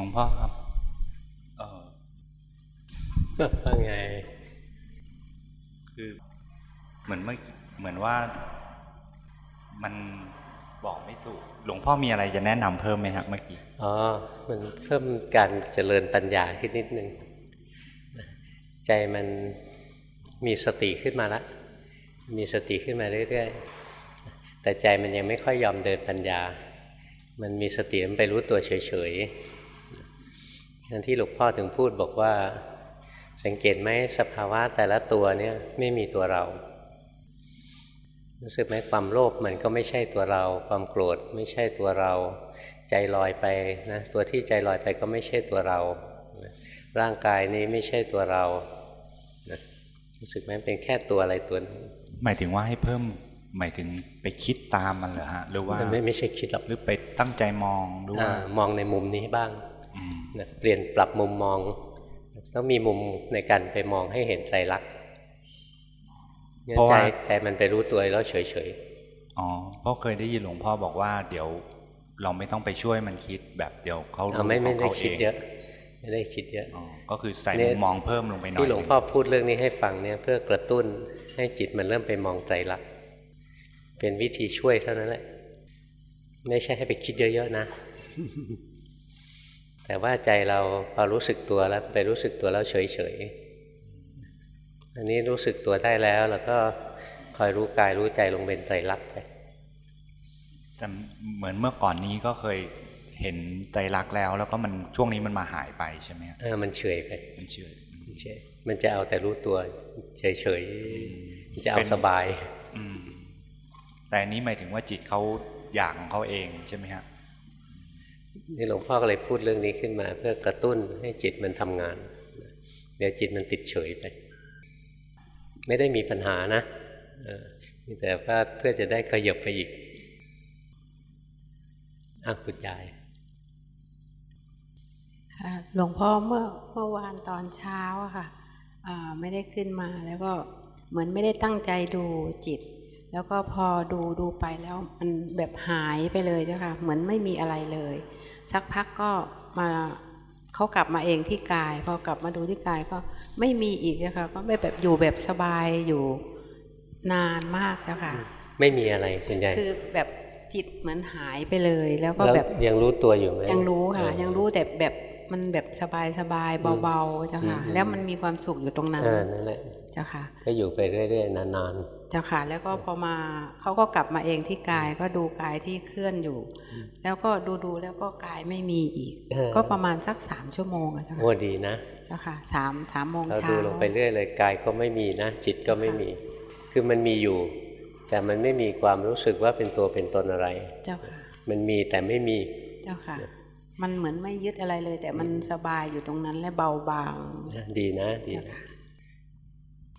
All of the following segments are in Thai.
ลวงพ่อครับเออว่าไง คือเหมือนเมื่อเหมือนว่ามันบอกไม่ถูก หลวงพ่อมีอะไรจะแนะนำเพิ่มไหมครับเมื่อกี้ อ๋อ มันเพิ่มการเจริญปัญญาขึ้นนิดนึง ใจมันมีสติขึ้นมาแล้ว มีสติขึ้นมาเรื่อยๆ แต่ใจมันยังไม่ค่อยยอมเดินปัญญา มันมีสติมันไปรู้ตัวเฉยๆ นั่นที่หลวงพ่อถึงพูดบอกว่า สังเกตไหมสภาวะแต่ละตัวเนี่ยไม่มีตัวเรา รู้สึกไหมความโลภมันก็ไม่ใช่ตัวเรา ความโกรธไม่ใช่ตัวเรา ใจลอยไปนะตัวที่ใจลอยไปก็ไม่ใช่ตัวเรา ร่างกายนี้ไม่ใช่ตัวเรารู้สึกไหมเป็นแค่ตัวอะไรตัวนึงหมายถึงว่าให้เพิ่มหมายถึงไปคิดตามมันเหรอฮะหรือว่าไม่ไม่ใช่คิดหรอกหรือไปตั้งใจมองดูว่ามองในมุมนี้บ้าง เปลี่ยนปรับมุมมอง ต้องมีมุมในการไปมองให้เห็นใจรักใจใจมันไปรู้ตัวแล้วเฉยเฉยอ๋อเพราะเคยได้ยินหลวงพ่อบอกว่าเดี๋ยวเราไม่ต้องไปช่วยมันคิดแบบเดี๋ยวเขารู้ของเขาเองเยอะไม่ได้คิดเยอะก็คือใส่มุมมองเพิ่มลงไปหน่อยที่หลวงพ่อพูดเรื่องนี้ให้ฟังเนี่ยเพื่อกระตุ้นให้จิตมันเริ่มไปมองใจรักเป็นวิธีช่วยเท่านั้นแหละ ไม่ใช่ให้ไปคิดเยอะๆนะ แต่ว่าใจเราพอรู้สึกตัวแล้วไปรู้สึกตัวแล้วเฉยๆอันนี้รู้สึกตัวได้แล้วแล้วก็คอยรู้กายรู้ใจลงเป็นไตรลักษณ์ไปแต่เหมือนเมื่อก่อนนี้ก็เคยเห็นไตรลักษณ์แล้ว แล้วก็มันช่วงนี้มันมาหายไปใช่ไหมเออมันเฉยไปมันเฉยมันเฉยมันจะเอาแต่รู้ตัวเฉยเฉยมันจะเอาสบาย อืแต่นี้หมายถึงว่าจิตเขาอยากของเขาเองใช่ไหมฮะ นี่หลวงพ่อก็เลยพูดเรื่องนี้ขึ้นมา เพื่อกระตุ้นให้จิตมันทำงาน เดี๋ยวจิตมันติดเฉยไป ไม่ได้มีปัญหานะแต่ว่าเพื่อจะได้ขยับไปอีกอ้าคุณยายค่ะหลวงพ่อเมื่อเมื่อวานตอนเช้าค่ะไม่ได้ขึ้นมาแล้วก็เหมือนไม่ได้ตั้งใจดูจิต แล้วก็พอดูดูไปแล้วมันแบบหายไปเลยเจ้าค่ะ เหมือนไม่มีอะไรเลย สักพักก็มาเขากลับมาเองที่กาย พอกลับมาดูที่กายก็ไม่มีอีกนะคะก็ไม่แบบอยู่แบบสบายอยู่นานมากเจ้าค่ะ ไม่มีอะไรคุณยายคือแบบจิตเหมือนหายไปเลย แล้วก็แบบยังรู้ตัวอยู่ไหมยังรู้ค่ะ ยังรู้แต่แบบ มันแบบสบายสบายเบาๆเจ้าค่ะ แล้วมันมีความสุขอยู่ตรงนั้นนั่นแหละเจ้าค่ะ ก็อยู่ไปเรื่อยๆนานๆเจ้าค่ะ แล้วก็พอมาเขาก็กลับมาเองที่กายก็ดูกายที่เคลื่อนอยู่ แล้วก็ดูดูแล้วก็กายไม่มีอีก ก็ประมาณสักสามชั่วโมงอะเจ้าค่ะโอ้ดีนะเจ้าค่ะสามสามโมงเช้าเราดูลงไปเรื่อยเลยกายก็ไม่มีนะจิตก็ไม่มี คือมันมีอยู่ แต่มันไม่มีความรู้สึกว่าเป็นตัวเป็นตนอะไร เจ้าค่ะ มันมีแต่ไม่มีเจ้าค่ะ มันเหมือนไม่ยึดอะไรเลย แต่มันสบายอยู่ตรงนั้นและเบาบาง ดีนะดี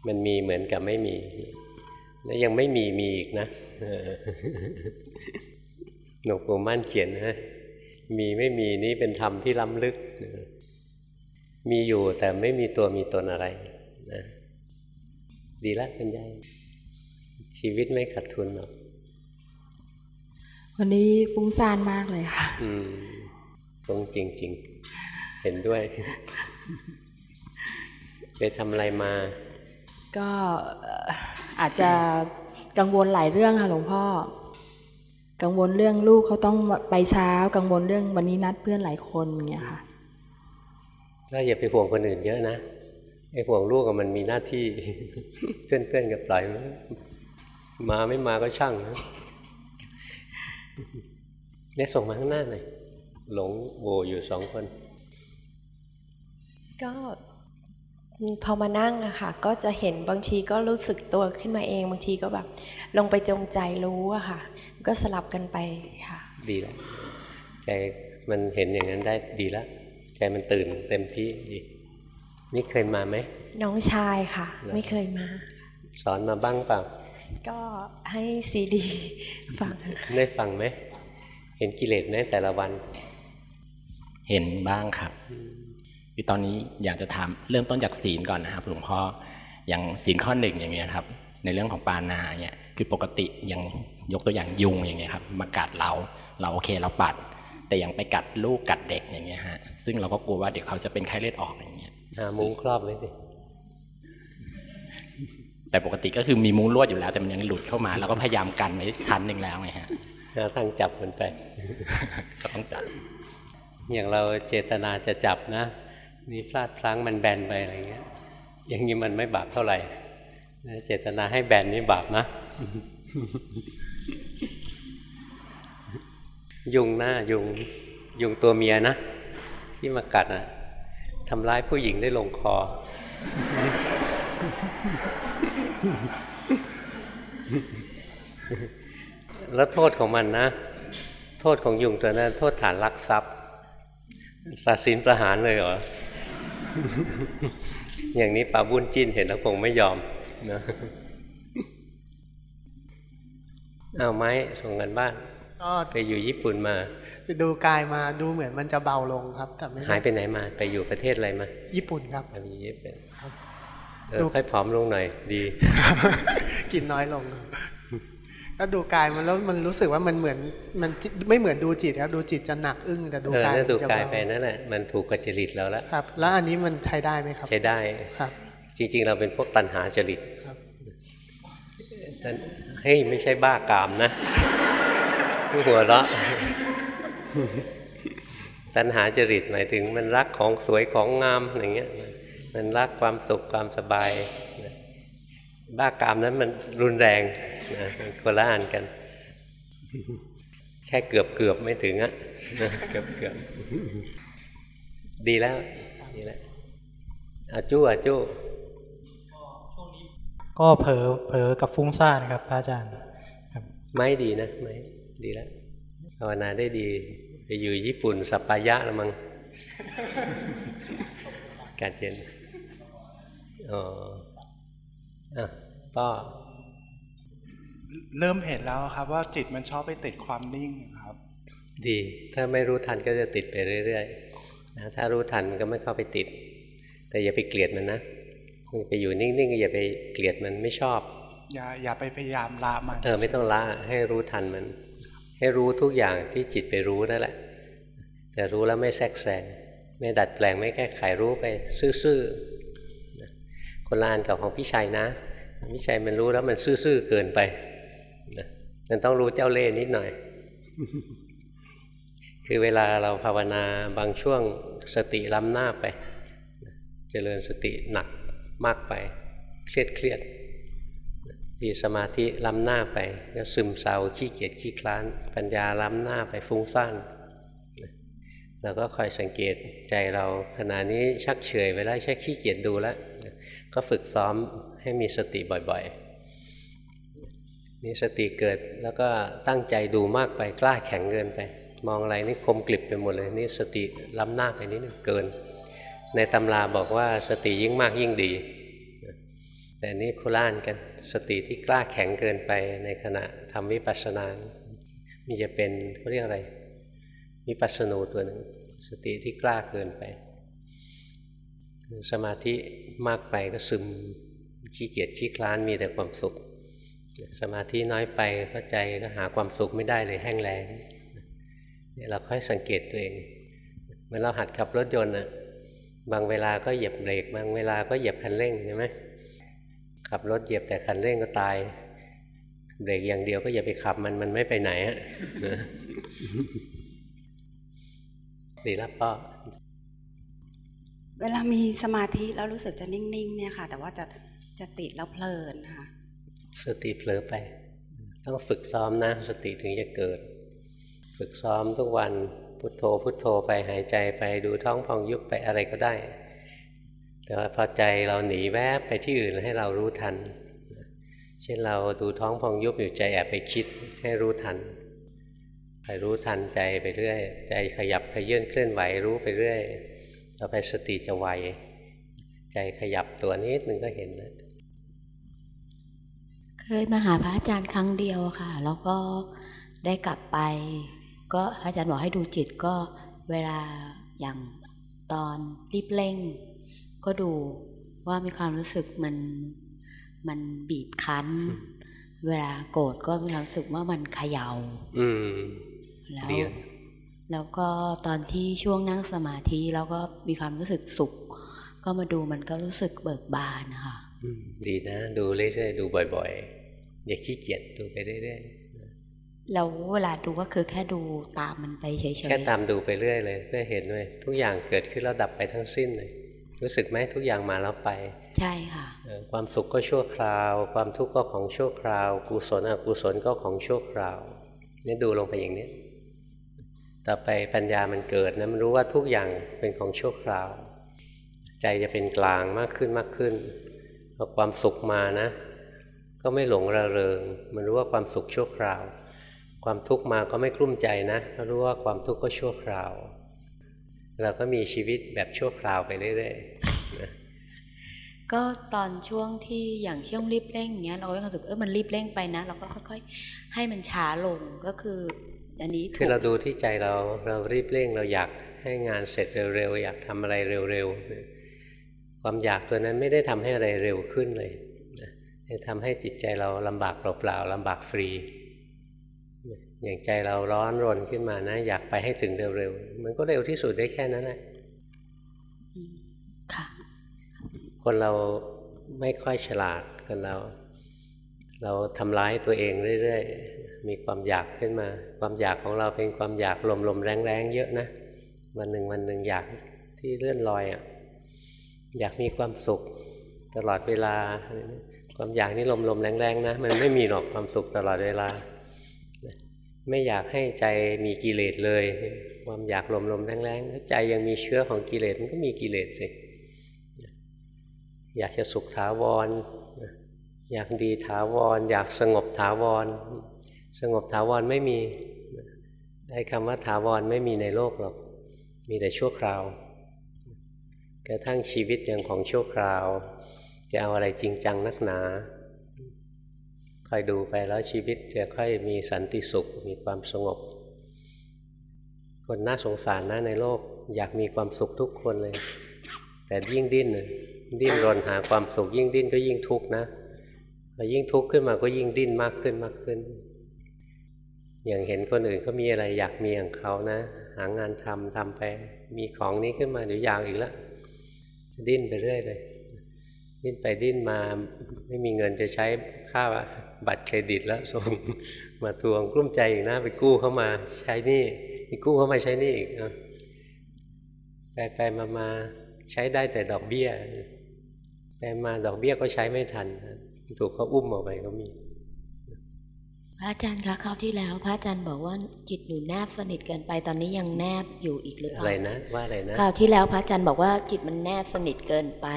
มันมีเหมือนกับไม่มี แล้วยังไม่มีมีอีกนะหนกปูมั่นเขียนนะมีไม่มีนี่เป็นธรรมที่ล้ำลึก มีอยู่แต่ไม่มีตัวมีตนอะไรนะดีละคุณยายชีวิตไม่ขาดทุนหรอกวันนี้ฟุ้งซ่านมากเลยค่ะ อืมฟุ้ งจริง ๆ เห็นด้วยไปทำอะไรมา ก็อาจจะกังวลหลายเรื่องค่ะหลวงพ่อ กังวลเรื่องลูกเขาต้องไปเช้า กังวลเรื่องวันนี้นัดเพื่อนหลายคนอย่างเงี้ยค่ะก็อย่าไปห่วงคนอื่นเยอะนะไอ้ห่วงลูกมันมีหน้าที่ เพื่อนเพื่อนกับปล่อยมาไม่มาก็ช่างนะเนี่ยส่งมาข้างหน้าหน่อย หลงโวอยู่สองคน ก็พอมานั่งอะค่ะ ก็จะเห็นบางทีก็รู้สึกตัวขึ้นมาเอง บางทีก็แบบ ลงไปจงใจรู้อะค่ะ ก็สลับกันไปค่ะ ดีแล้วใจมันเห็นอย่างนั้นได้ดีแล้วใจมันตื่นเต็มที่ดีนี่เคยมาไหมน้องชายค่ะ ไม่เคยมา สอนมาบ้างเปล่าก็ให้ซีดีฟัง ได้ฟังไหม เห็นกิเลสไหมแต่ละวัน เห็นบ้างครับคือตอนนี้อยากจะถามเริ่มต้นจากศีลก่อนนะครับหลวงพ่ออย่างศีลข้อหนึ่งอย่างเงี้ยครับ ในเรื่องของปานาเนี่ยคือปกติยังยกตัวอย่างยุงอย่างเงี้ยครับมากัดเราเราโอเคเราปัดแแต่ยังไปกัดลูกกัดเด็กอย่างเงี้ยฮะซึ่งเราก็กลัวว่าเดี๋ยวเขาจะเป็นไข้เลือดออกอย่างเงี้ยหามุ้งครอบไว้สิแต่ปกติก็คือมีมุ้งลวดอยู่แล้ว แต่มันยังหลุดเข้ามาเราก็พยายามกันไว้ชั้นหนึ่งแล้วไงฮะหาทางจับมันไปก็ต้องจัด อย่างเราเจตนาจะจับนะนี่พลาดพลั้งมันแบนไปอะไรเงี้ย อย่างนี้มันไม่บาปเท่าไหร่เจตนาให้แบนนี่บาปนะ ยุงหน้ายุงยุงตัวเมียนะ ที่มากัดนะทำร้ายผู้หญิงได้ลงคอ แล้วโทษของมันนะ โทษของยุงตัวนั้น โทษฐานลักทรัพย์ ตัดสินประหารเลยเหรอ อย่างนี้ปาบุญจิ้นเห็นแล้วคงไม่ยอมนะเอาไหมส่งกันบ้านก็ไปอยู่ญี่ปุ่นมา ไปดูกายมาดูเหมือนมันจะเบาลงครับ แต่ไม่หายไปไหนมา ไปอยู่ประเทศอะไรมา ญี่ปุ่นครับไปอยู่ญี่ปุ่นเอดูอค่อยผอมลงหน่อยดี กินน้อยลง ก็ดูกายมันแล้วมันรู้สึกว่ามันเหมือนมันไม่เหมือนดูจิตครับดูจิตจะหนักอึ้งแต่ดูเออกายนั่นมันดูจะกายเบาไปนั่นแหละมันถูกกับจริตเราแล้วครับ แล้วอันนี้มันใช้ได้ไหมครับ ใช้ได้ครับ จริง ๆ เราเป็นพวกตัณหาจริตครับแต่เฮ้ยไม่ใช่บ้ากามนะที่หัวเราะตัณหาจริตหมายถึงมันรักของสวยของงามอย่างเงี้ย มันรักความสุขความสบาย บ้ากามนั้นมันรุนแรงนะมันคนละอันกัน แค่เกือบเกือบไม่ถึงอะนะเกือบเกือบดีแล้วดีแล้วอาจู้อาจู้ก็เผลอเผลอกับฟุ้งซ่านครับพระอาจารย์ครับไม่ดีนะไม่ดีแล้วภาวนาได้ดีไปอยู่ญี่ปุ่นสัปปายะละมังการเย็นอ๋ออะ ป้อเริ่มเห็นแล้วครับว่าจิตมันชอบไปติดความนิ่งครับ ดีถ้าไม่รู้ทันก็จะติดไปเรื่อยๆนะถ้ารู้ทันมันก็ไม่เข้าไปติด แต่อย่าไปเกลียดมันนะไปอยู่นิ่งๆก็อย่าไปเกลียดมันไม่ชอบ อย่าอย่าไปพยายามละมันเออไม่ต้องละให้รู้ทันมัน ให้รู้ทุกอย่างที่จิตไปรู้นั่นแหละ แต่รู้แล้วไม่แทรกแซงไม่ดัดแปลงไม่แก้ไขรู้ไปซื่อๆนะคนละอันกับของพี่ชัยนะ พี่ชัยมันรู้แล้วมันซื่อๆเกินไปนะมันต้องรู้เจ้าเล่ห์นิดหน่อย คือเวลาเราภาวนาบางช่วงสติล้ำหน้าไป เจริญสติหนักมากไป เครียดเครียดมีสมาธิล้ำหน้าไปก็ซึมเศร้าขี้เกียจขี้คลาน ปัญญาล้ำหน้าไปฟุ้งซ่านเราก็คอยสังเกตใจเราขณะนี้ชักเฉยไปแล้วใช้ขี้เกียจดูแล้ว ก็ฝึกซ้อม ให้มีสติบ่อยๆนี่สติเกิดแล้วก็ตั้งใจดูมากไปกล้าแข็งเกินไป มองอะไรนี่คมกลิบไปหมดเลยนี่สติล้ำหน้าไปนิดนึงเกิน ในตำราบอกว่าสติยิ่งมากยิ่งดี แต่นี่โคล่านกันสติที่กล้าแข็งเกินไปในขณะทำวิปัสสนามีจะเป็นเขาเรียกอะไรวิปัสสนูตัวหนึ่งสติที่กล้าเกินไปสมาธิมากไปก็ซึม ขี้เกียจขี้คลานมีแต่ความสุข สมาธิน้อยไปเข้าใจก็หาความสุขไม่ได้เลยแห้งแล้งเนี่ยเราค่อยสังเกตตัวเองเมื่อเราหัดขับรถยนต์นะบางเวลาก็เหยียบเบรกบางเวลาก็เหยียบคันเร่งใช่ไหมขับรถเหยียบแต่คันเร่งก็ตาย เบรกอย่างเดียวก็อย่าไปขับมันมันไม่ไปไหนอะนะดีแล้วพ่อเวลามีสมาธิแล้วรู้สึกจะนิ่งๆเนี่ยค่ะ แต่ว่าจะ จะติดแล้วเพลินค่ะสติเผลอไป ต้องฝึกซ้อมนะ สติถึงจะเกิด ฝึกซ้อมทุกวันพุทโธพุทโธไปหายใจไปดูท้องพองยุบไปอะไรก็ได้ แต่ว่าพอใจเราหนีแวบไปที่อื่นให้เรารู้ทัน เช่นเราดูท้องพองยุบอยู่ใจแอบไปคิดให้รู้ทันไปรู้ทันใจไปเรื่อย ใจขยับขยื่นเคลื่อนไหวรู้ไปเรื่อยต่อไปสติจะไวใจขยับตัวนิดนึงก็เห็นแล้ว เคยมาหาพระอาจารย์ครั้งเดียวค่ะ แล้วก็ได้กลับไป ก็พระอาจารย์บอกให้ดูจิตก็เวลาอย่างตอนรีบเร่ง ก็ดูว่ามีความรู้สึกมันมันบีบคั้น เวลาโกรธก็มีความรู้สึกว่ามันเขยา่าอืมแล้วดีนะแล้วก็ตอนที่ช่วงนั่งสมาธิแล้วก็มีความรู้สึกสุข ก็มาดูมันก็รู้สึกเบิกบานนะคะอืมดีนะ ดูเรื่อยๆดูบ่อย ๆ อย่าขี้เกียจดูไปเรื่อยแล้วเวลาดูก็คือแค่ดูตามมันไปเฉยๆๆแค่ตามดูไปเรื่อยเลยเพื่อเห็นเลยทุกอย่างเกิดขึ้นแล้วดับไปทั้งสิ้นเลยรู้สึกไหมทุกอย่างมาแล้วไป ใช่ค่ะเอ่อความสุขก็ชั่วคราว ความทุกข์ก็ของชั่วคราว กุศลอกุศลก็ของชั่วคราวเนี่ยดูลงไปอย่างนี้ต่อไปปัญญามันเกิดนะมันรู้ว่าทุกอย่างเป็นของชั่วคราว ใจจะเป็นกลางมากขึ้นมากขึ้นพอความสุขมานะ ก็ไม่หลงระเริง มันรู้ว่าความสุขชั่วคราว ความทุกข์มาก็ไม่กลุ้มใจนะก็รู้ว่าความทุกข์ก็ชั่วคราว เราก็มีชีวิตแบบชั่วคราวไปเรื่อยๆนะก็ตอนช่วงที่อย่างช่วงรีบเร่งอย่างเงี้ยเราก็มีความรู้สึกเออมันรีบเร่งไปนะ เราก็ค่อยๆ ให้มันช้าลงก็คืออันนี้ถูคือกเราดูที่ใจเราเรารีบเร่งเราอยากให้งานเสร็จเร็วๆอยากทำอะไรเร็วๆความอยากตัวนั้นไม่ได้ทำให้อะไรเร็วขึ้นเลย นะทำให้จิตใจเราลำบากเปล่าๆลำบากฟรี อย่างใจเราร้อนรนขึ้นมานะ อยากไปให้ถึงเร็วๆ มันก็เร็วที่สุดได้แค่นั้นแหละค่ะคนเราไม่ค่อยฉลาดคนเรา เราทำร้ายตัวเองเรื่อยๆ มีความอยากขึ้นมา ความอยากของเราเป็นความอยากลมๆแรงๆเยอะนะ วันหนึ่งวันหนึ่งอยากที่เลื่อนลอยอะอยากมีความสุขตลอดเวลา ความอยากนี่ลมๆแรงๆนะมันไม่มีหรอกความสุขตลอดเวลา ไม่อยากให้ใจมีกิเลสเลย ความอยากลมๆแรงๆถ้าใจยังมีเชื้อของกิเลสมันก็มีกิเลสสิอยากจะสุขถาวร อยากดีถาวร อยากสงบถาวร สงบถาวรไม่มีไอ้คำว่าถาวรไม่มีในโลกหรอก มีแต่ชั่วคราวกระทั่งชีวิตยังของชั่วคราว จะเอาอะไรจริงจังนักหนาคอยดูไปแล้วชีวิตจะค่อยมีสันติสุขมีความสงบ คนน่าสงสารนะในโลกอยากมีความสุขทุกคนเลย แต่ยิ่งดิ้นน่ะดิ้นรนหาความสุขยิ่งดิ้นก็ยิ่งทุกข์นะพอยิ่งทุกข์ขึ้นมาก็ยิ่งดิ้นมากขึ้นมากขึ้น อย่างเห็นคนอื่นเขามีอะไรอยากมีอย่างเขานะ หางานทำทำไป มีของนี้ขึ้นมาเดี๋ยวอยากอีกแล้วดิ้นไปเรื่อยเลย ดิ้นไปดิ้นมาไม่มีเงินจะใช้ค่าบัตรเครดิตแล้วส่งมาทวงกลุ้มใจอีกนะไปกู้เข้ามาใช้หนี่ไปกู้เข้ามาใช้หนี่อีกนะไปไปมามาใช้ได้แต่ดอกเบี้ยไปมาดอกเบี้ยก็ใช้ไม่ทันถูกเขาอุ้มออกไปก็มี พระอาจารย์คะคราวที่แล้ว พระอาจารย์บอกว่าจิตหนูแนบสนิทเกินไปตอนนี้ยังแนบอยู่อีกหรือเปอะไรล่านะว่าอะไรนะคราวที่แล้วพระอาจารย์บอกว่าจิตมันแนบสนิทเกินไป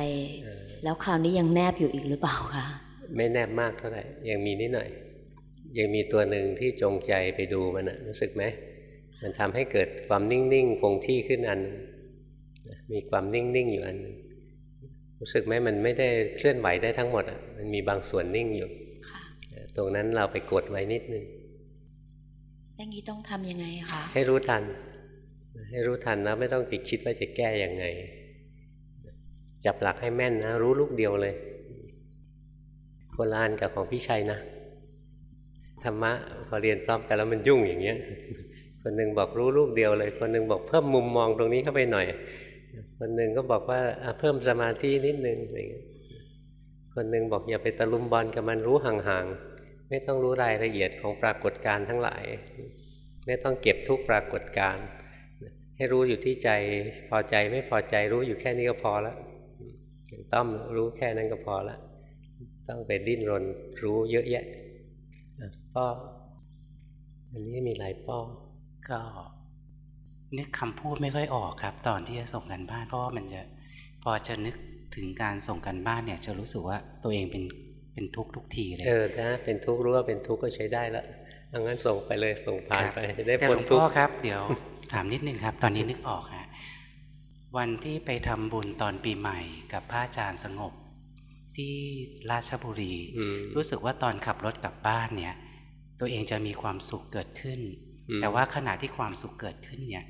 เออ แล้วคราวนี้ยังแนบอยู่อีกหรือเปล่าคะไม่แนบมากเท่าไหร่ยังมีนิดหน่อย ยังมีตัวหนึ่งที่จงใจไปดูมันนะรู้สึกไหมมันทำให้เกิดความนิ่งๆคงที่ขึ้นอันหนึ่งมีความนิ่งๆอยู่อันหนึงรู้สึกไหมมันไม่ได้เคลื่อนไหวได้ทั้งหมดอะมันมีบางส่วนนิ่งอยู่ค่ะตรงนั้นเราไปกดไว้นิดนึงอย่างนี้ต้องทำยังไงคะให้รู้ทัน ให้รู้ทันแล้วไม่ต้องไปคิดว่าจะแก้ยังไง จับหลักให้แม่นนะ รู้ลูกเดียวเลยโบราณกับของพี่ชัยนะธรรมะพอเรียนพร้อมกันแล้วมันยุ่งอย่างเงี้ย คนหนึ่งบอกรู้ลูกเดียวเลย คนหนึ่งบอกเพิ่มมุมมองตรงนี้เข้าไปหน่อย คนหนึ่งก็บอกว่าเพิ่มสมาธินิดนึงอะไรเงี้ยคนหนึ่งบอกอย่าไปตะลุมบอลกับมันรู้ห่างๆไม่ต้องรู้รายละเอียดของปรากฏการณ์ทั้งหลาย ไม่ต้องเก็บทุกปรากฏการณ์ให้รู้อยู่ที่ใจพอใจไม่พอใจรู้อยู่แค่นี้ก็พอแล้ว อย่างต้อมรู้แค่นั้นก็พอแล้วต้องไปดิ้นรนรู้เยอะแยะอะป้ออันนี้มีหลายป้อก็นึกคำพูดไม่ค่อยออกครับ ตอนที่จะส่งกันบ้านเพราะว่ามันจะพอจะนึกถึงการส่งกันบ้านเนี่ย จะรู้สึกว่าตัวเองเป็นเป็นทุกข์ทุกทีเลยเออถ้าเป็นทุกข์รู้ว่าเป็นทุกข์ก็ใช้ได้ละเอางั้นส่งไปเลยส่งผ่านครับไปจะได้แต่หพ้ลนวงทุพ่กอข์ครับ เดี๋ยวถามนิดนึงครับ ตอนนี้นึกออกฮะ วันที่ไปทำบุญตอนปีใหม่กับพระอาจารย์สงบ ที่ราชบุรีอืมรู้สึกว่าตอนขับรถกลับบ้านเนี่ย ตัวเองจะมีความสุขเกิดขึ้นอืมแต่ว่าขณะที่ความสุขเกิดขึ้นเนี่ย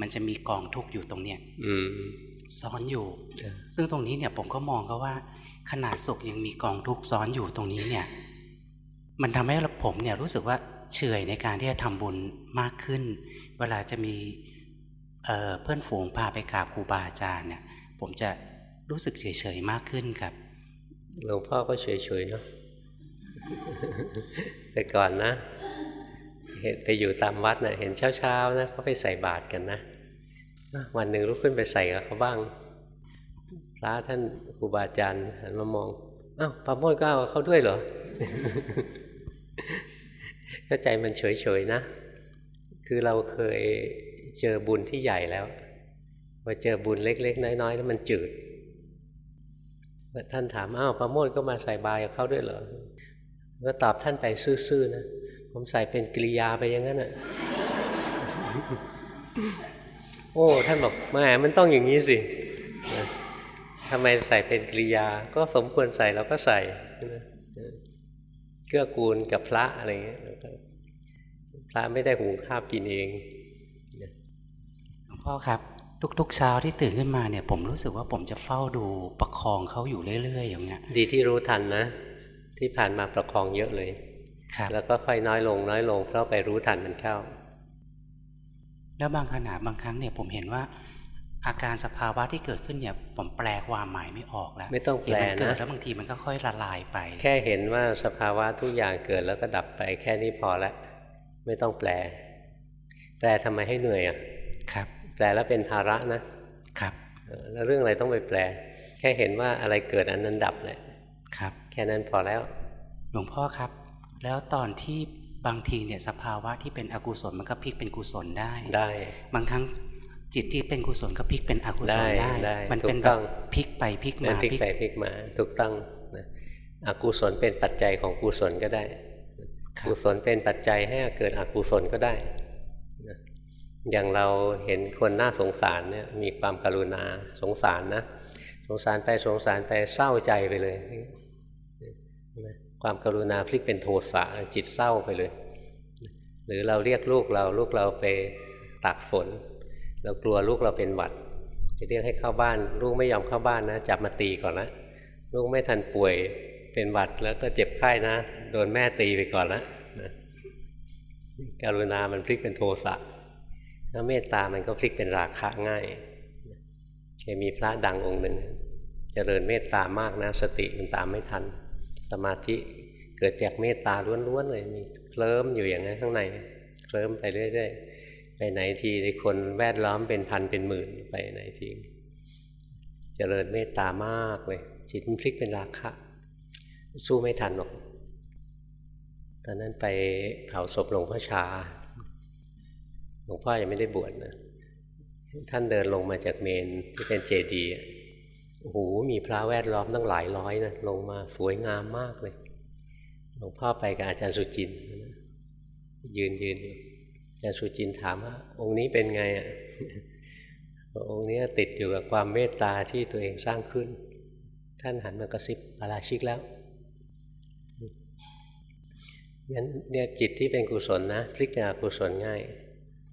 มันจะมีกองทุกข์อยู่ตรงเนี้ยอืมซ้อนอยู่เออซึ่งตรงนี้เนี่ยผมก็มองก็ว่า ขนาดสุขยังมีกองทุกข์ซ้อนอยู่ตรงนี้เนี่ย มันทำให้ผมเนี่ยรู้สึกว่าเฉื่อยในการที่จะทำบุญมากขึ้น เวลาจะมี เเพื่อนฝูงพาไปกราบครูบาอาจารย์เนี่ยผมจะรู้สึกเฉยๆมากขึ้นครับ หลวงพ่อก็เฉยๆเนาะแต่ก่อนนะเห็นไปอยู่ตามวัดนะ่ะเห็นเช้าๆนะเขาไปใส่บาตรกันนะวันหนึ่งลุกขึ้นไปใส่กับเขาบ้างพระท่านครูบาอาจารย์หันมามองอ้าวปาโมดก็เอาเขาด้วยเหรอก็ใจมันเฉยๆนะ คือเราเคย เจอบุญที่ใหญ่แล้วพอเจอบุญเล็ก ๆ น้อยๆแล้วมันจืดท่านถามอ้าวประโมทก็มาใส่บายกับเขาด้วยเหรอก็ตอบท่านไปซื่อๆนะผมใส่เป็นกิริยาไปอย่างนั้นอะโอ้ ท่านบอกแม่มันต้องอย่างนี้สิทำไมใส่เป็นกิริยา ก็สมควรใส่เราก็ใส่เกื้อกูลกับพระอะไรเงี้ยพระไม่ได้หุงข้าวกินเอง พ่อครับทุกๆเช้าที่ตื่นขึ้นมาเนี่ย ผมรู้สึกว่าผมจะเฝ้าดูประคองเขาอยู่เรื่อยๆอย่างเงี้ย ดีที่รู้ทันนะ ที่ผ่านมาประคองเยอะเลยครับแล้วก็ค่อยน้อยลงน้อยลงเพราะไปรู้ทันมันเข้า แล้วบางขณะบางครั้งเนี่ยผมเห็นว่า อาการสภาวะที่เกิดขึ้นเนี่ยผมแปลความหมายไม่ออกแล้ว ไม่ต้องแปลนะแล้วบางทีมันก็ค่อยละลายไป แค่เห็นว่าสภาวะทุกอย่างเกิดแล้วก็ดับไปแค่นี้พอแล้วไม่ต้องแปล แปลทำไมให้เหนื่อยอะครับ แปลแล้วเป็นภาระนะครับแล้วเรื่องอะไรต้องไปแปล แค่เห็นว่าอะไรเกิดอันนั้นดับแหละครับ แค่นั้นพอแล้ว หลวงพ่อครับ แล้วตอนที่บางทีเนี่ยสภาวะที่เป็นอกุศลมันก็พลิกเป็นกุศลได้ได้ บางครั้งจิตที่เป็นกุศลก็พลิกเป็นอกุศลได้ได้มันเป็นแบบพลิกไปพลิกมาพลิกไปพลิกมาถูกต้องอกุศลเป็นปัจจัยของกุศลก็ได้กุศลเป็นปัจจัยให้เกิดอกุศลก็ได้ อย่างเราเห็นคนน่าสงสารเนี่ยมีความกรุณาสงสารนะ สงสารไปสงสารไปเศร้าใจไปเลย ความกรุณาพลิกเป็นโทสะจิตเศร้าไปเลย หรือเราเรียกลูกเราลูกเราไปตักฝน เรากลัวลูกเราเป็นหวัดจะเรียกให้เข้าบ้าน ลูกไม่ยอมเข้าบ้านนะจับมาตีก่อนนะลูกไม่ทันป่วยเป็นหวัดแล้วก็เจ็บไข้นะ โดนแม่ตีไปก่อนล้วกรุณามันพลิกเป็นโทสะ แล้วเมตตามันก็พลิกเป็นราคะง่ายเคยมีพระดังองค์หนึ่งจเจริญเมตตามากนะสติมันตามไม่ทัน สมาธิเกิดจากเมตตาล้วนๆเลยมีเคลิ้มอยู่อย่างนั้นข้างในเคลิ้มไปเรื่อยๆไปไหนทีในคนแวดล้อมเป็นพันเป็นหมื่นไปไหนทีเจริญเมตตามากเลยจิตมันพลิกเป็นราคะ สู้ไม่ทันหรอกตอนนั้นไปเผาศพหลวงพ่อชา หลวงพ่อยังไม่ได้บวชนะท่านเดินลงมาจากเมนที่เป็นเจดีย์โอ้โหมีพระแวดล้อมตั้งหลายร้อยนะลงมาสวยงามมากเลยหลวงพ่อไปกับอาจารย์สุจินยืนยืนอาจารย์สุจินถามว่า องค์นี้เป็นไงอะองค์นี้ติดอยู่กับความเมตตาที่ตัวเองสร้างขึ้น ท่านหันมากระซิบปาราชิกแล้วงั้นเนี่ยจิตที่เป็นกุศลนะพลิกเป็นอกุศลง่าย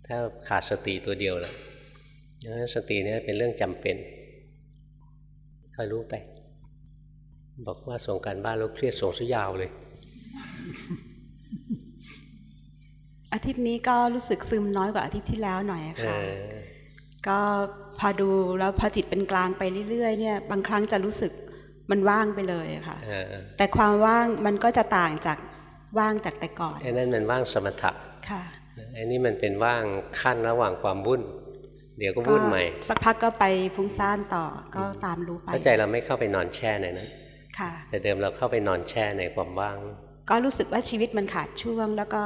ถ้าขาดสติตัวเดียวแล้วสติเนี่ยเป็นเรื่องจำเป็นคอยรู้ไป บอกว่าส่งการบ้านแล้วเครียดส่งซะยาวเลย อาทิตย์นี้ก็รู้สึกซึมน้อยกว่าอาทิตย์ที่แล้วหน่อยค่ะก็พอดูแล้วพอจิตเป็นกลางไปเรื่อยๆเนี่ย บางครั้งจะรู้สึกมันว่างไปเลยค่ะแต่ความว่างมันก็จะต่างจากว่างจากแต่ก่อนไอ้นั่นมันว่างสมถะค่ะ อันนี้มันเป็นว่างขั้นระหว่างความวุ่น เดี๋ยวก็วุ่นใหม่ สักพักก็ไปฟุ้งซ่านต่อก็ตามรู้ไปเข้าใจเราไม่เข้าไปนอนแช่ในนั้นค่ะ แต่เดิมเราเข้าไปนอนแช่ในความว่าง ก็รู้สึกว่าชีวิตมันขาดช่วงแล้วก็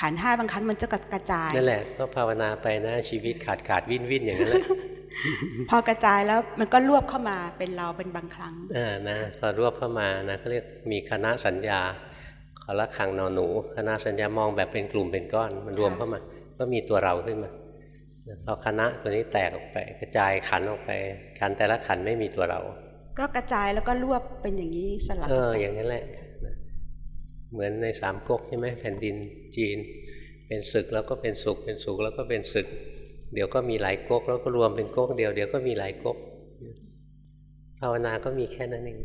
ขันห้าบางครั้งมันจะกระจายนั่นแหละก็ภาวนาไปนะชีวิตขาดขาดวินวินอย่างนั้นแหละพอกระจายแล้วมันก็รวบเข้ามาเป็นเราเป็นบางครั้งอ่านะพอรวบเข้ามานะเขาเรียกมีคณะสัญญา อละขังนอนหนูคณะสัญญามองแบบเป็นกลุ่มเป็นก้อน มันรวมเข้ามา ก็มีตัวเราขึ้นมาพอคณะตัวนี้แตกออกไปกระจายขันออกไปขันแต่ละขันไม่มีตัวเรา ก็กระจายแล้วก็รวบเป็นอย่างนี้สลับเอออย่างนั้นแหละเหมือนในสามก๊กใช่ไหมแผ่นดินจีน เป็นศึกแล้วก็เป็นสุขเป็นสุขแล้วก็เป็นศึก เดี๋ยวก็มีหลายก๊กแล้วก็รวมเป็นก๊กเดียวเดี๋ยวก็มีหลายก๊กภาวนาก็มีแค่นั้นเอง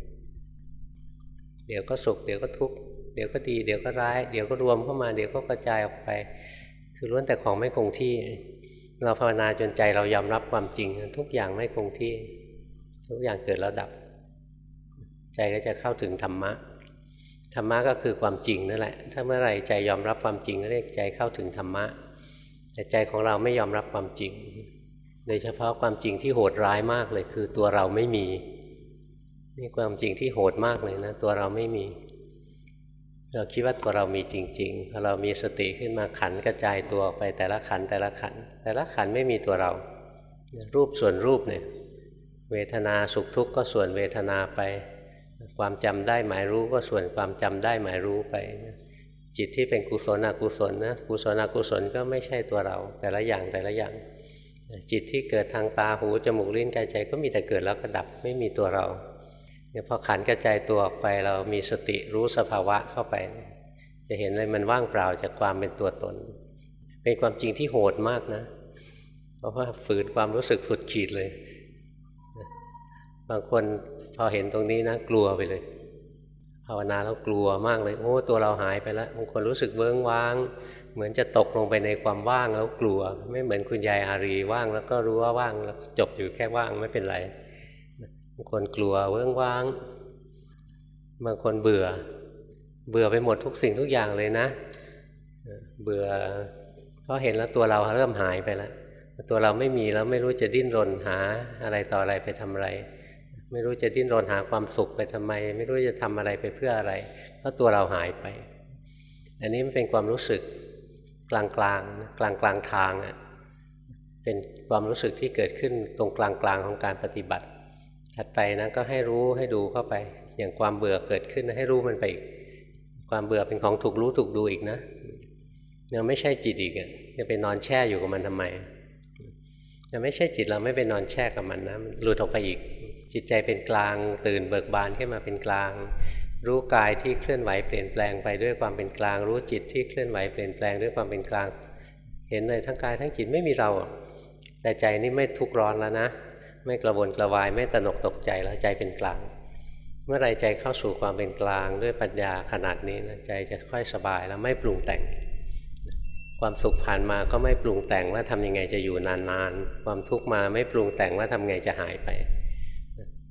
เดี๋ยวก็สุขเดี๋ยวก็ทุกข์ เดี๋ยวก็ดี เดี๋ยวก็ร้าย เดี๋ยวก็รวมเข้ามา เดี๋ยวก็กระจายออกไป คือล้วนแต่ของไม่คงที่ เราภาวนาจนใจเรายอมรับความจริง ทุกอย่างไม่คงที่ ทุกอย่างเกิดแล้วดับ ใจก็จะเข้าถึงธรรมะ ธรรมะก็คือความจริงนั่นแหละ ถ้าเมื่อไหร่ใจยอมรับความจริงก็เรียกใจเข้าถึงธรรมะ แต่ใจของเราไม่ยอมรับความจริง โดยเฉพาะความจริงที่โหดร้ายมากเลย คือตัวเราไม่มี นี่ความจริงที่โหดมากเลยนะ ตัวเราไม่มี เราคิดว่าตัวเรามีจริงๆพอเรามีสติขึ้นมาขันกระจายตัวไปแต่ละขันแต่ละขัน แต่ละขันไม่มีตัวเรา รูปส่วนรูปเนี่ยเวทนาสุขทุกข์ก็ส่วนเวทนาไป ความจำได้หมายรู้ก็ส่วนความจำได้หมายรู้ไป จิตที่เป็นกุศลอกุศลนะกุศลอกุศลก็ไม่ใช่ตัวเรา แต่ละอย่างแต่ละอย่าง จิตที่เกิดทางตาหูจมูกลิ้นกายใจก็มีแต่เกิดแล้วก็ดับไม่มีตัวเรา เนี่ยพอขันกระจายตัวออกไป เรามีสติรู้สภาวะเข้าไป จะเห็นเลยมันว่างเปล่าจากความเป็นตัวตน เป็นความจริงที่โหดมากนะ เพราะว่าฝืนความรู้สึกสุดขีดเลย บางคนพอเห็นตรงนี้นะ กลัวไปเลยภาวนาแล้วกลัวมากเลยโอ้ตัวเราหายไปแล้วบางคนรู้สึกเบื้องว้าง เหมือนจะตกลงไปในความว่างแล้วกลัว ไม่เหมือนคุณยายอารีว่างแล้วก็รู้ว่าว่างแล้วจบอยู่แค่ว่างไม่เป็นไรางคนกลัวเบื้องว้าง บางคนเบื่อ เบื่อไปหมดทุกสิ่งทุกอย่างเลยนะ เบื่อเพราะเห็นแล้วตัวเราเริ่มหายไปแล้วตัวเราไม่มีแล้วไม่รู้จะดิ้นรนหาอะไรต่ออะไรไปทำอะไร ไม่รู้จะดิ้นรนหาความสุขไปทำไม ไม่รู้จะทำอะไรไปเพื่ออะไร เพราะตัวเราหายไป อันนี้มันเป็นความรู้สึกกลางกลางกลางกลางทางอะเป็นความรู้สึกที่เกิดขึ้นตรงกลางกลางของการปฏิบัติ ถัดไปนะก็ให้รู้ให้ดูเข้าไป อย่างความเบื่อเกิดขึ้นให้รู้มันไปอีก ความเบื่อเป็นของถูกรู้ถูกดูอีกนะยังไม่ใช่จิตอีกจะไปนอนแช่อยู่กับมันทำไมยังไม่ใช่จิตเราไม่ไปนอนแช่กับมันนะหลุดออกไปอีก จิตใจเป็นกลางตื่นเบิกบานขึ้นมาเป็นกลาง รู้กายที่เคลื่อนไหวเปลี่ยนแปลงไปด้วยความเป็นกลาง รู้จิตที่เคลื่อนไหวเปลี่ยนแปลงด้วยความเป็นกลาง เห็นเลยทั้งกายทั้งจิตไม่มีเราแต่ใจนี่ไม่ทุกร้อนแล้วนะ ไม่กระวนกระวายไม่ตนกตกใจแล้วใจเป็นกลาง เมื่อไรใจเข้าสู่ความเป็นกลางด้วยปัญญาขนาดนี้นะใจจะค่อยสบายแล้วไม่ปรุงแต่ง ความสุขผ่านมาก็ไม่ปรุงแต่งว่าทำยังไงจะอยู่นานๆ ความทุกข์มาไม่ปรุงแต่งว่าทำไงจะหายไป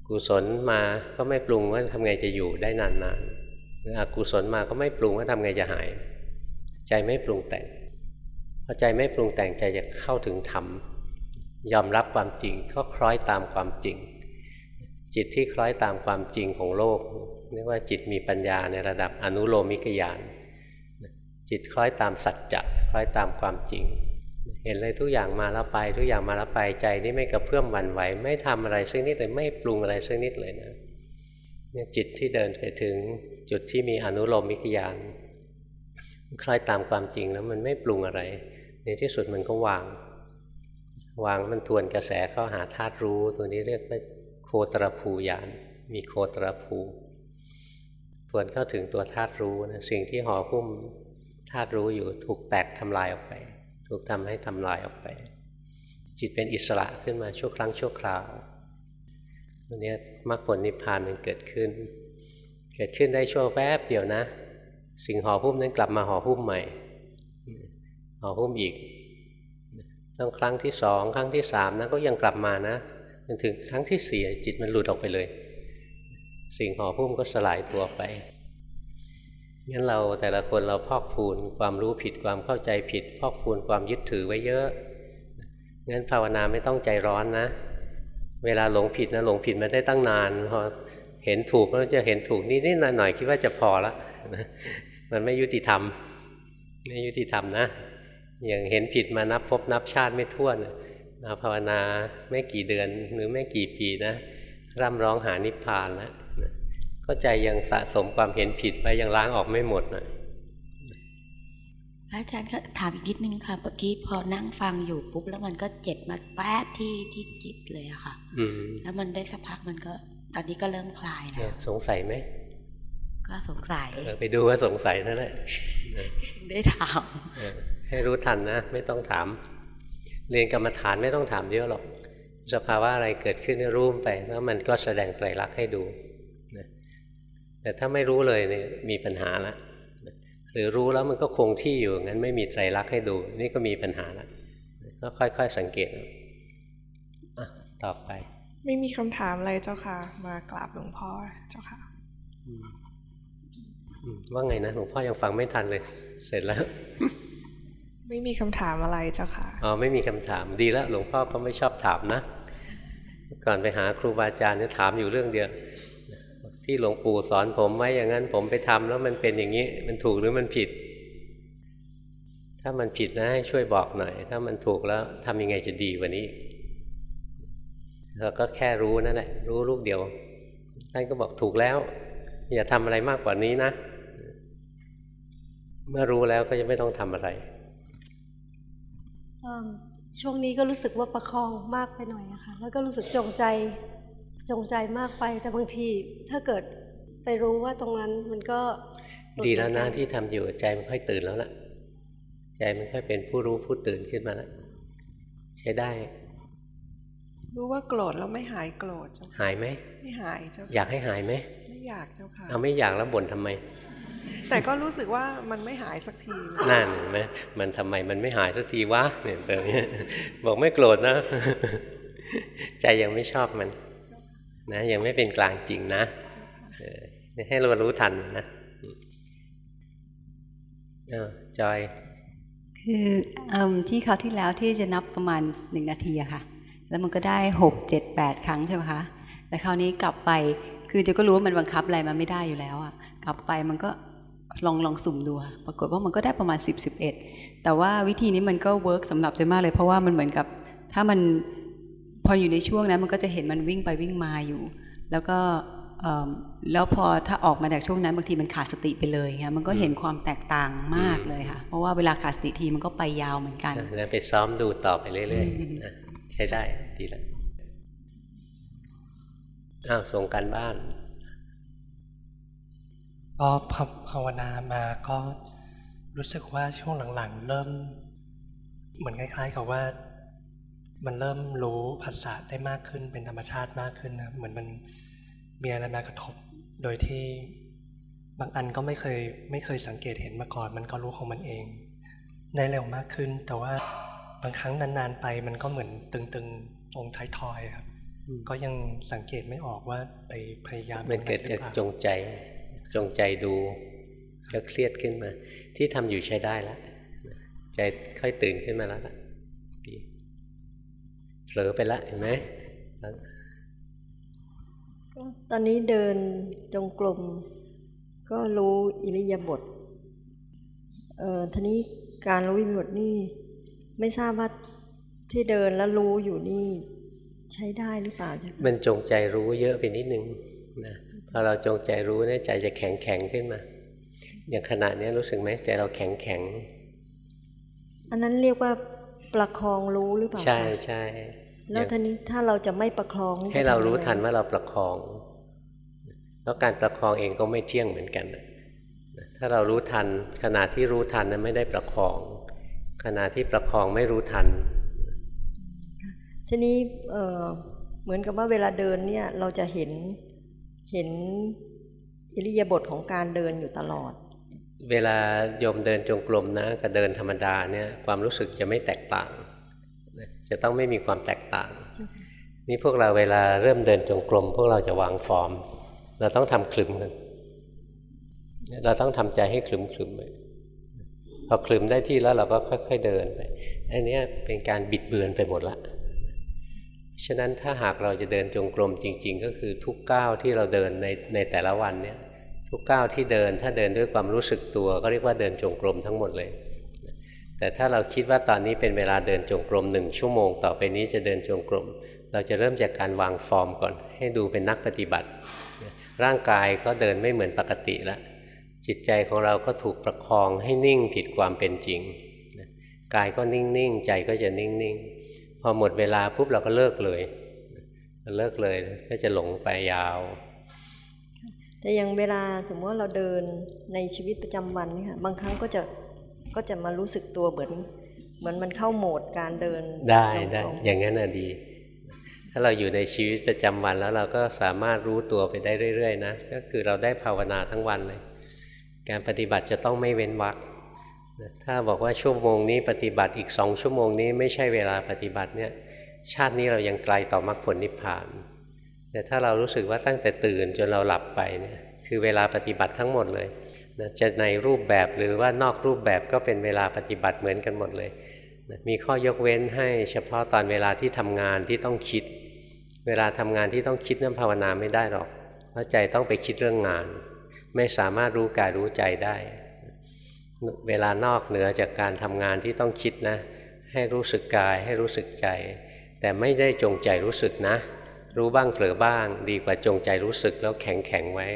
กุศลมาก็ไม่ปรุงว่าทำไงจะอยู่ได้นานๆหรืออกุศลมาก็ไม่ปรุงว่าทำไงจะหาย ใจไม่ปรุงแต่งพอใจไม่ปรุงแต่งใจจะเข้าถึงธรรม ยอมรับความจริงก็คล้อยตามความจริง จิตที่คล้อยตามความจริงของโลกเรียกว่าจิตมีปัญญาในระดับอนุโลมิกญาณจิตคล้อยตามสัจจะคล้อยตามความจริง เห็นเลยทุกอย่างมาแล้วไป ทุกอย่างมาแล้วไปใจนี่ไม่กระเพื่อมวันไหว ไม่ทำอะไรสักนิดเลยไม่ปรุงอะไรสักนิดเลยนะเนี่ยจิตที่เดินไปถึงจุดที่มีอนุโลมมิกญาณคล้อยตามความจริงแล้วมันไม่ปรุงอะไร ในที่สุดมันก็วาง วางมันทวนกระแสเข้าหาธาตุรู้ ตัวนี้เรียกว่าโคตรภูญาณมีโคตรภูทวนเข้าถึงตัวธาตุรู้นะสิ่งที่ห่อหุ้มธาตุรู้อยู่ถูกแตกทำลายออกไป ถูกทำให้ทำลายออกไป จิตเป็นอิสระขึ้นมาชั่วครั้งชั่วคราวตัวนี้มรรคผลนิพพานมันเกิดขึ้น เกิดขึ้นได้ชั่วแวบเดียวนะ สิ่งห่อหุ้มนั้นกลับมาห่อหุ้มใหม่ห่อหุ้มอีก ต้องครั้งที่สองครั้งที่สามนะก็ยังกลับมานะจนถึงครั้งที่สี่จิตมันหลุดออกไปเลย สิ่งห่อหุ้มก็สลายตัวไปงั้นเราแต่ละคนเราพอกพูนความรู้ผิดความเข้าใจผิด พอกพูนความยึดถือไว้เยอะงั้นภาวนาไม่ต้องใจร้อนนะ เวลาหลงผิดนะหลงผิดมาได้ตั้งนานพอเห็นถูกก็จะเห็นถูกนิดนิดหน่อยหน่อยคิดว่าจะพอละมันไม่ยุติธรรม ไม่ยุติธรรมนะ อย่างเห็นผิดมานับพบนับชาติไม่ท้วนมาภาวนาไม่กี่เดือนหรือไม่กี่ปีนะ ร่ำร้องหานิพพานแล้วก็ใจยังสะสมความเห็นผิดไปยังล้างออกไม่หมดนะอาจารย์ก็ถามอีกนิดนึงค่ะเมื่อกี้พอนั่งฟังอยู่ปุ๊บแล้วมันก็เจ็บมาแป๊บที่ที่จิตเลยอะค่ะแล้วมันได้สักพักมันก็ ตอนนี้ก็เริ่มคลายแล้วสงสัยไหมก็สงสัยไปดูว่าสงสัยนั่นแหละได้ถาม ให้รู้ทันนะ ไม่ต้องถาม เรียนกรรมฐานไม่ต้องถามเยอะหรอกสภาวะอะไรเกิดขึ้นรู้ไปแล้วมันก็แสดงไตรลักษณ์ให้ดูแต่ถ้าไม่รู้เลยเนี่ยมีปัญหาละหรือรู้แล้วมันก็คงที่อยู่งั้นไม่มีไตรลักษณ์ให้ดู นี่ก็มีปัญหาละก็ค่อย ๆ สังเกตอะต่อไป ไม่มีคำถามอะไรเจ้าค่ะ มากราบหลวงพ่อเจ้าค่ะว่าไงนะหลวงพ่อยังฟังไม่ทันเลย เสร็จแล้ว ไม่มีคำถามอะไรเจ้าค่ะอ๋อไม่มีคำถามดีแล้วหลวงพ่อก็ไม่ชอบถามนะ ก่อนไปหาครูบาอาจารย์เนี่ยถามอยู่เรื่องเดียว ที่หลวงปู่สอนผมไว้อย่างนั้นผมไปทำแล้วมันเป็นอย่างนี้ มันถูกหรือมันผิด ถ้ามันผิดนะให้ช่วยบอกหน่อย ถ้ามันถูกแล้วทำยังไงจะดีกว่านี้เราก็แค่รู้นั่นแหละ รู้ลูกเดียวท่านก็บอกถูกแล้ว อย่าทำอะไรมากกว่านี้นะ เมื่อรู้แล้วก็จะไม่ต้องทำอะไร ช่วงนี้ก็รู้สึกว่าประคองมากไปหน่อยอะค่ะแล้วก็รู้สึกจงใจจงใจมากไป แต่บางทีถ้าเกิดไปรู้ว่าตรงนั้นมันก็ ดีแล้วนะที่ทำอยู่ใจมันค่อยตื่นแล้วล่ะ ใจมันค่อยเป็นผู้รู้ผู้ตื่นขึ้นมาแล้วใช้ได้ รู้ว่าโกรธแล้วไม่หายโกรธเจ้าค่ะหายไหมไม่หายเจ้าค่ะอยากให้หายไหมไม่อยากเจ้าค่ะเอาไม่อยากแล้วบ่นทำไม แต่ก็รู้สึกว่ามันไม่หายสักที นั่นเห็นไหมมันทำไมมันไม่หายสักทีวะเนี่ยแบบนี้บอกไม่โกรธนะ ใจยังไม่ชอบมัน นะ ยังไม่เป็นกลางจริงนะเออให้เรารู้ทันนะเออจอย คืออที่เขาวที่แล้วที่จะนับประมาณหนึ่งนาทีอะค่ะ แล้วมันก็ได้หกเจ็ดแปดครั้งใช่ไหมคะแต่คราวนี้กลับไปคือจะก็รู้ว่ามันบังคับอะไรมันไม่ได้อยู่แล้วอะกลับไปมันก็ ลองลองสุ่มดูปรากฏว่ามันก็ได้ประมาณสิบสิบเอ็ดแต่ว่าวิธีนี้มันก็เวิร์กสำหรับใจมากเลย เพราะว่ามันเหมือนกับถ้ามันพออยู่ในช่วงนั้นมันก็จะเห็นมันวิ่งไปวิ่งมาอยู่ แล้วก็แล้วพอถ้าออกมาจากช่วงนั้นบางทีมันขาดสติไปเลยไงมันก็เห็นความแตกต่างมากเลยค่ะ เพราะว่าเวลาขาดสติทีมันก็ไปยาวเหมือนกันแล้วไปซ้อมดูต่อไปเรื่อยๆนะใช้ได้ดีแล้วอ้าวส่งการบ้าน ก็ภาวนามาก็รู้สึกว่าช่วงหลังๆ เริ่ม เหมือนคล้าย ๆ กับว่า มันเริ่มรู้ภาษาได้มากขึ้นเป็นธรรมชาติมากขึ้นนะเหมือนมันมีอะไรมากระทบ โดยที่บางอันก็ไม่เคยไม่เคยสังเกตเห็นมาก่อน มันก็รู้ของมันเอง ได้เร็วมากขึ้น แต่ว่าบางครั้งนานๆไปมันก็เหมือนตึงๆตรงท้ายทอยครับก็ยังสังเกตไม่ออกว่าไปพยายามมันเกิดจากจงใจ จงใจดูก็เครียดขึ้นมา ที่ทำอยู่ใช้ได้แล้วใจค่อยตื่นขึ้นมาแล้วล่ะดีเผลอไปละเห็นไหมตอนนี้เดินจงกรมก็รู้อิริยาบถเอ่อทีนี้การรู้อิริยาบถนี่ ไม่ทราบว่าที่เดินแล้วรู้อยู่นี่ ใช้ได้หรือเปล่าจ๊ะมันจงใจรู้เยอะไปนิดนึงนะ พอเราจงใจรู้เนี่ยใจจะแข็งแข็งขึ้นมา อย่างขณะนี้รู้สึกไหมใจเราแข็งแข็งอันนั้นเรียกว่าประคองรู้หรือเปล่าใช่ใช่แล้วทีนี้ถ้าเราจะไม่ประคอง ให้เรารู้ทันว่าเราประคอง แล้วการประคองเองก็ไม่เที่ยงเหมือนกัน ถ้าเรารู้ทันขณะที่รู้ทันนั้นไม่ได้ประคอง ขณะที่ประคองไม่รู้ทัน ทีนี้เเหมือนกับว่าเวลาเดินเนี่ยเราจะเห็น เห็นอิริยาบถของการเดินอยู่ตลอด เวลาโยมเดินจงกรมนะกับเดินธรรมดาเนี่ยความรู้สึกจะไม่แตกต่าง จะต้องไม่มีความแตกต่าง นี่พวกเราเวลาเริ่มเดินจงกรมพวกเราจะวางฟอร์ม เราต้องทำคลึมกันเราต้องทำใจให้คลึมคลึมไปพอคลึมได้ที่แล้วเราก็ค่อย ๆเดินไปอันนี้เป็นการบิดเบือนไปหมดละ ฉะนั้นถ้าหากเราจะเดินจงกรมจริง ๆ ก็คือทุกก้าวที่เราเดินในในแต่ละวันเนี่ยทุกก้าวที่เดินถ้าเดินด้วยความรู้สึกตัว ก็เรียกว่าเดินจงกรมทั้งหมดเลย แต่ถ้าเราคิดว่าตอนนี้เป็นเวลาเดินจงกรมหนึ่งชั่วโมง ต่อไปนี้จะเดินจงกรม เราจะเริ่มจากการวางฟอร์มก่อน ให้ดูเป็นนักปฏิบัติ ร่างกายก็เดินไม่เหมือนปกติแล้วจิตใจของเราก็ถูกประคองให้นิ่งผิดความเป็นจริงกายก็นิ่งๆ ใจก็จะนิ่งๆ พอหมดเวลาปุ๊บเราก็เลิกเลยเลิกเลยก็จะหลงไปยาว แต่อย่างเวลาสมมติว่าเราเดินในชีวิตประจำวันนี่ค่ะบางครั้งก็จะก็จะมารู้สึกตัวเหมือน เหมือนมันเข้าโหมดการเดินได้ได้อย่างนั้นน่ะดี ถ้าเราอยู่ในชีวิตประจำวันแล้วเราก็สามารถรู้ตัวไปได้เรื่อยๆนะก็คือเราได้ภาวนาทั้งวันเลย การปฏิบัติจะต้องไม่เว้นวรรค ถ้าบอกว่าชั่วโมงนี้ปฏิบัติอีกสองชั่วโมงนี้ไม่ใช่เวลาปฏิบัติเนี่ยชาตินี้เรายังไกลต่อมรรคผลนิพพาน แต่ถ้าเรารู้สึกว่าตั้งแต่ตื่นจนเราหลับไปเนี่ยคือเวลาปฏิบัติทั้งหมดเลยนะจะในรูปแบบหรือว่านอกรูปแบบก็เป็นเวลาปฏิบัติเหมือนกันหมดเลยนะมีข้อยกเว้นให้เฉพาะตอนเวลาที่ทำงานที่ต้องคิด เวลาทำงานที่ต้องคิดนั้นภาวนาไม่ได้หรอกเพราะใจต้องไปคิดเรื่องงาน ไม่สามารถรู้กายรู้ใจได้ เวลานอกเหนือจากการทำงานที่ต้องคิดนะ ให้รู้สึกกายให้รู้สึกใจ แต่ไม่ได้จงใจรู้สึกนะ รู้บ้างเผลอบ้าง ดีกว่าจงใจรู้สึกแล้วแข็งแข็งไว้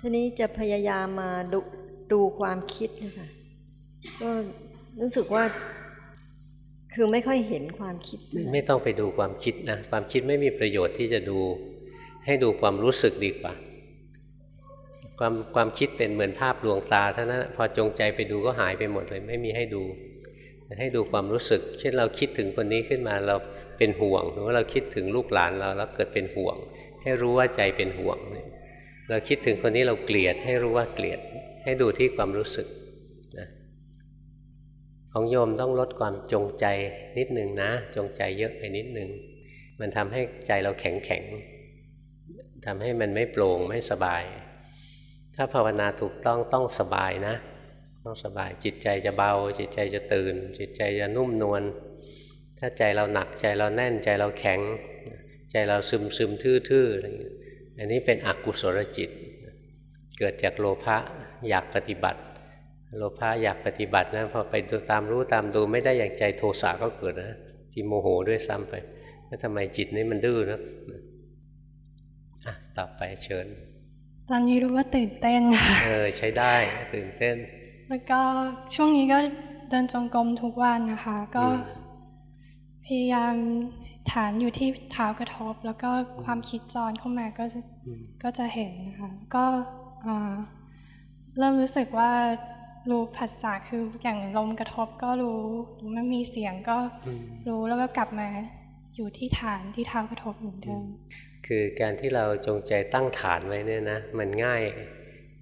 ทีนี้จะพยายามมาดูดูความคิดนะคะก็รู้สึกว่า คือไม่ค่อยเห็นความคิด ไม่ต้องไปดูความคิดนะ ความคิดไม่มีประโยชน์ที่จะดู ให้ดูความรู้สึกดีกว่า ความความคิดเป็นเหมือนภาพลวงตาเท่านั้นพอจงใจไปดูก็หายไปหมดเลย ไม่มีให้ดู ให้ดูความรู้สึก เช่นเราคิดถึงคนนี้ขึ้นมาเราเป็นห่วง หรือว่าเราคิดถึงลูกหลานเราแล้วเกิดเป็นห่วง ให้รู้ว่าใจเป็นห่วง เราคิดถึงคนนี้เราเกลียด ให้รู้ว่าเกลียด ให้ดูที่ความรู้สึกนะของโยมต้องลดความจงใจนิดหนึ่งนะ จงใจเยอะไปนิดหนึ่งมันทำให้ใจเราแข็งแข็งทำให้มันไม่โปร่งไม่สบาย ถ้าภาวนาถูกต้องต้องสบายนะ ต้องสบายจิตใจจะเบา จิตใจจะตื่น จิตใจจะนุ่มนวลถ้าใจเราหนักใจเราแน่นใจเราแข็ง ใจเราซึมซึมทื่อๆอะไรอย่างเงี้ยอันนี้เป็นอกุศลจิต เกิดจากโลภะอยากปฏิบัติ โลภะอยากปฏิบัตินะพอไปดูตามรู้ตามดูไม่ได้อย่างใจโทสะก็เกิดนะที่โมโหด้วยซ้ำไปแล้วทำไมจิตนี้มันดื้อนะอะต่อไปเชิญ ตอนนี้รู้ว่าตื่นเต้นค่ะเออใช้ได้ตื่นเต้น แล้วก็ช่วงนี้ก็เดินจงกรมทุกวันนะคะ ก็พยายามฐานอยู่ที่เท้ากระทบ แล้วก็ความคิดจรเข้ามาก็จะก็จะเห็นนะคะก็เริ่มรู้สึกว่ารู้ภาษาคืออย่างลมกระทบก็รู้รู้มันมีเสียงก็รู้แล้วก็กลับมาอยู่ที่ฐานที่เท้ากระทบเหมือนเดิม คือการที่เราจงใจตั้งฐานไว้เนี่ยนะมันง่าย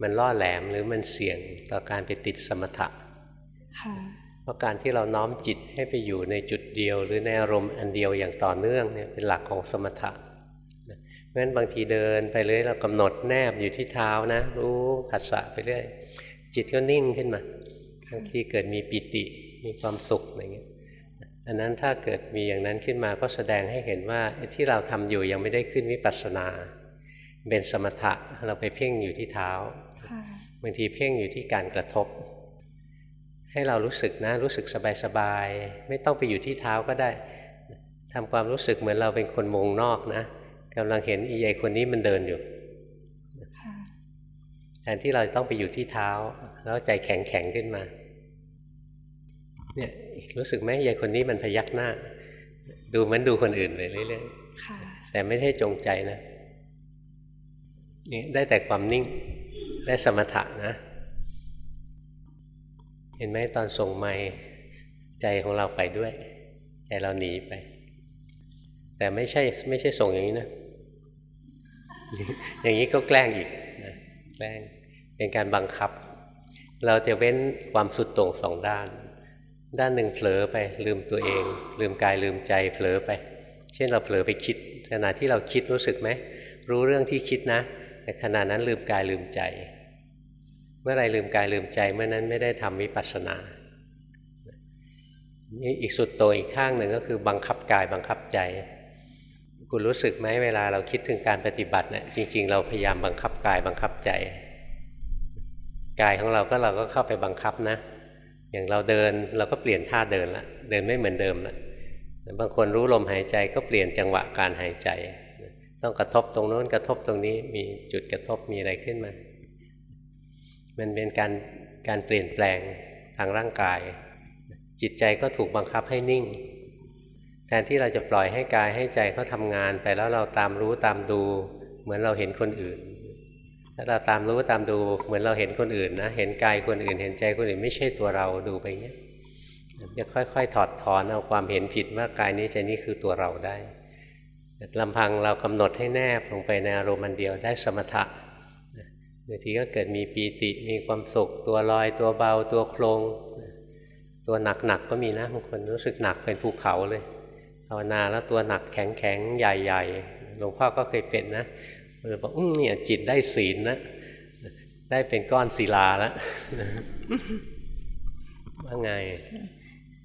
มันล่อแหลมหรือมันเสี่ยงต่อการไปติดสมถะเพราะการที่เราน้อมจิตให้ไปอยู่ในจุดเดียว หรือในอารมณ์อันเดียวอย่างต่อเนื่องเนี่ยเป็นหลักของสมถะเพราะฉะนั้นบางทีเดินไปเลยเรากำหนดแนบอยู่ที่เท้านะรู้ผัสสะไปเรื่อยจิตก็นิ่งขึ้นมาบางทีเกิดมีปิติมีความสุขอะไรเงี้ย อันนั้นถ้าเกิดมีอย่างนั้นขึ้นมาก็แสดงให้เห็นว่าที่เราทำอยู่ยังไม่ได้ขึ้นวิปัสสนา เป็นสมถะเราไปเพ่งอยู่ที่เท้าบางทีเพ่งอยู่ที่การกระทบ ให้เรารู้สึกนะรู้สึกสบายๆไม่ต้องไปอยู่ที่เท้าก็ได้ทำความรู้สึกเหมือนเราเป็นคนมองนอกนะกำลังเห็นอีไอคนนี้มันเดินอยู่แทนที่เราต้องไปอยู่ที่เท้า แล้วใจแข็งแข็งขึ้นมา เนี่ยรู้สึกไหมยายคนนี้มันพยักหน้า ดูเหมือนดูคนอื่นไปเรื่อยๆแต่ไม่ใช่จงใจนะนี่ได้แต่ความนิ่งได้สมถะนะ เห็นไหมตอนส่งไม้ใจของเราไปด้วย ใจเราหนีไป แต่ไม่ใช่ไม่ใช่ส่งอย่างนี้นะ อย่างนี้ก็แกล้งอีกนะแกล้งเป็นการบังคับ เราจะเว้นความสุดโต่งสองด้าน ด้านหนึ่งเผลอไปลืมตัวเอง ลืมกายลืมใจเผลอไป เช่นเราเผลอไปคิดขณะที่เราคิดรู้สึกไหมรู้เรื่องที่คิดนะ แต่ขณะนั้นลืมกายลืมใจ เมื่อไรลืมกายลืมใจเมื่อนั้นไม่ได้ทำวิปัสสนานี่อีกสุดโตอีกข้างหนึ่งก็คือบังคับกายบังคับใจ คุณรู้สึกไหมเวลาเราคิดถึงการปฏิบัติเนะี่ยจริง ๆ เราพยายามบังคับกายบังคับใจ กายของเราก็เราก็เข้าไปบังคับนะ อย่างเราเดินเราก็เปลี่ยนท่าเดินละเดินไม่เหมือนเดิมละบางคนรู้ลมหายใจก็เปลี่ยนจังหวะการหายใจ ต้องกระทบตรงโน้นกระทบตรงนี้มีจุดกระทบมีอะไรขึ้นมา มันเป็นการการเปลี่ยนแปลงทางร่างกาย จิตใจก็ถูกบังคับให้นิ่ง แทนที่เราจะปล่อยให้กายให้ใจเขาทำงานไปแล้วเราตามรู้ตามดู เหมือนเราเห็นคนอื่น ถ้าเราตามรู้ตามดูเหมือนเราเห็นคนอื่นนะ เห็นกายคนอื่น เห็นใจคนอื่นไม่ใช่ตัวเราดูไปเงี้ยจะค่อยๆ ถอดถอนเอาความเห็นผิดว่ากายนี้ใจนี้คือตัวเราได้ลำพังเรากำหนดให้แนบลงไปในอารมณ์อันเดียวได้สมถะบางทีก็เกิดมีปีติมีความสุข ตัวลอยตัวเบาตัวโครงตัวหนักๆก็มีนะบางคนรู้สึกหนักเป็นภูเขาเลยภาวนาแล้วตัวหนักแข็งๆใหญ่ๆหลวงพ่อก็เคยเป็นนะ เลยบอกอืเนี่ยจิตได้ศีลนะได้เป็นก้อนศิลาแล้วว่าไง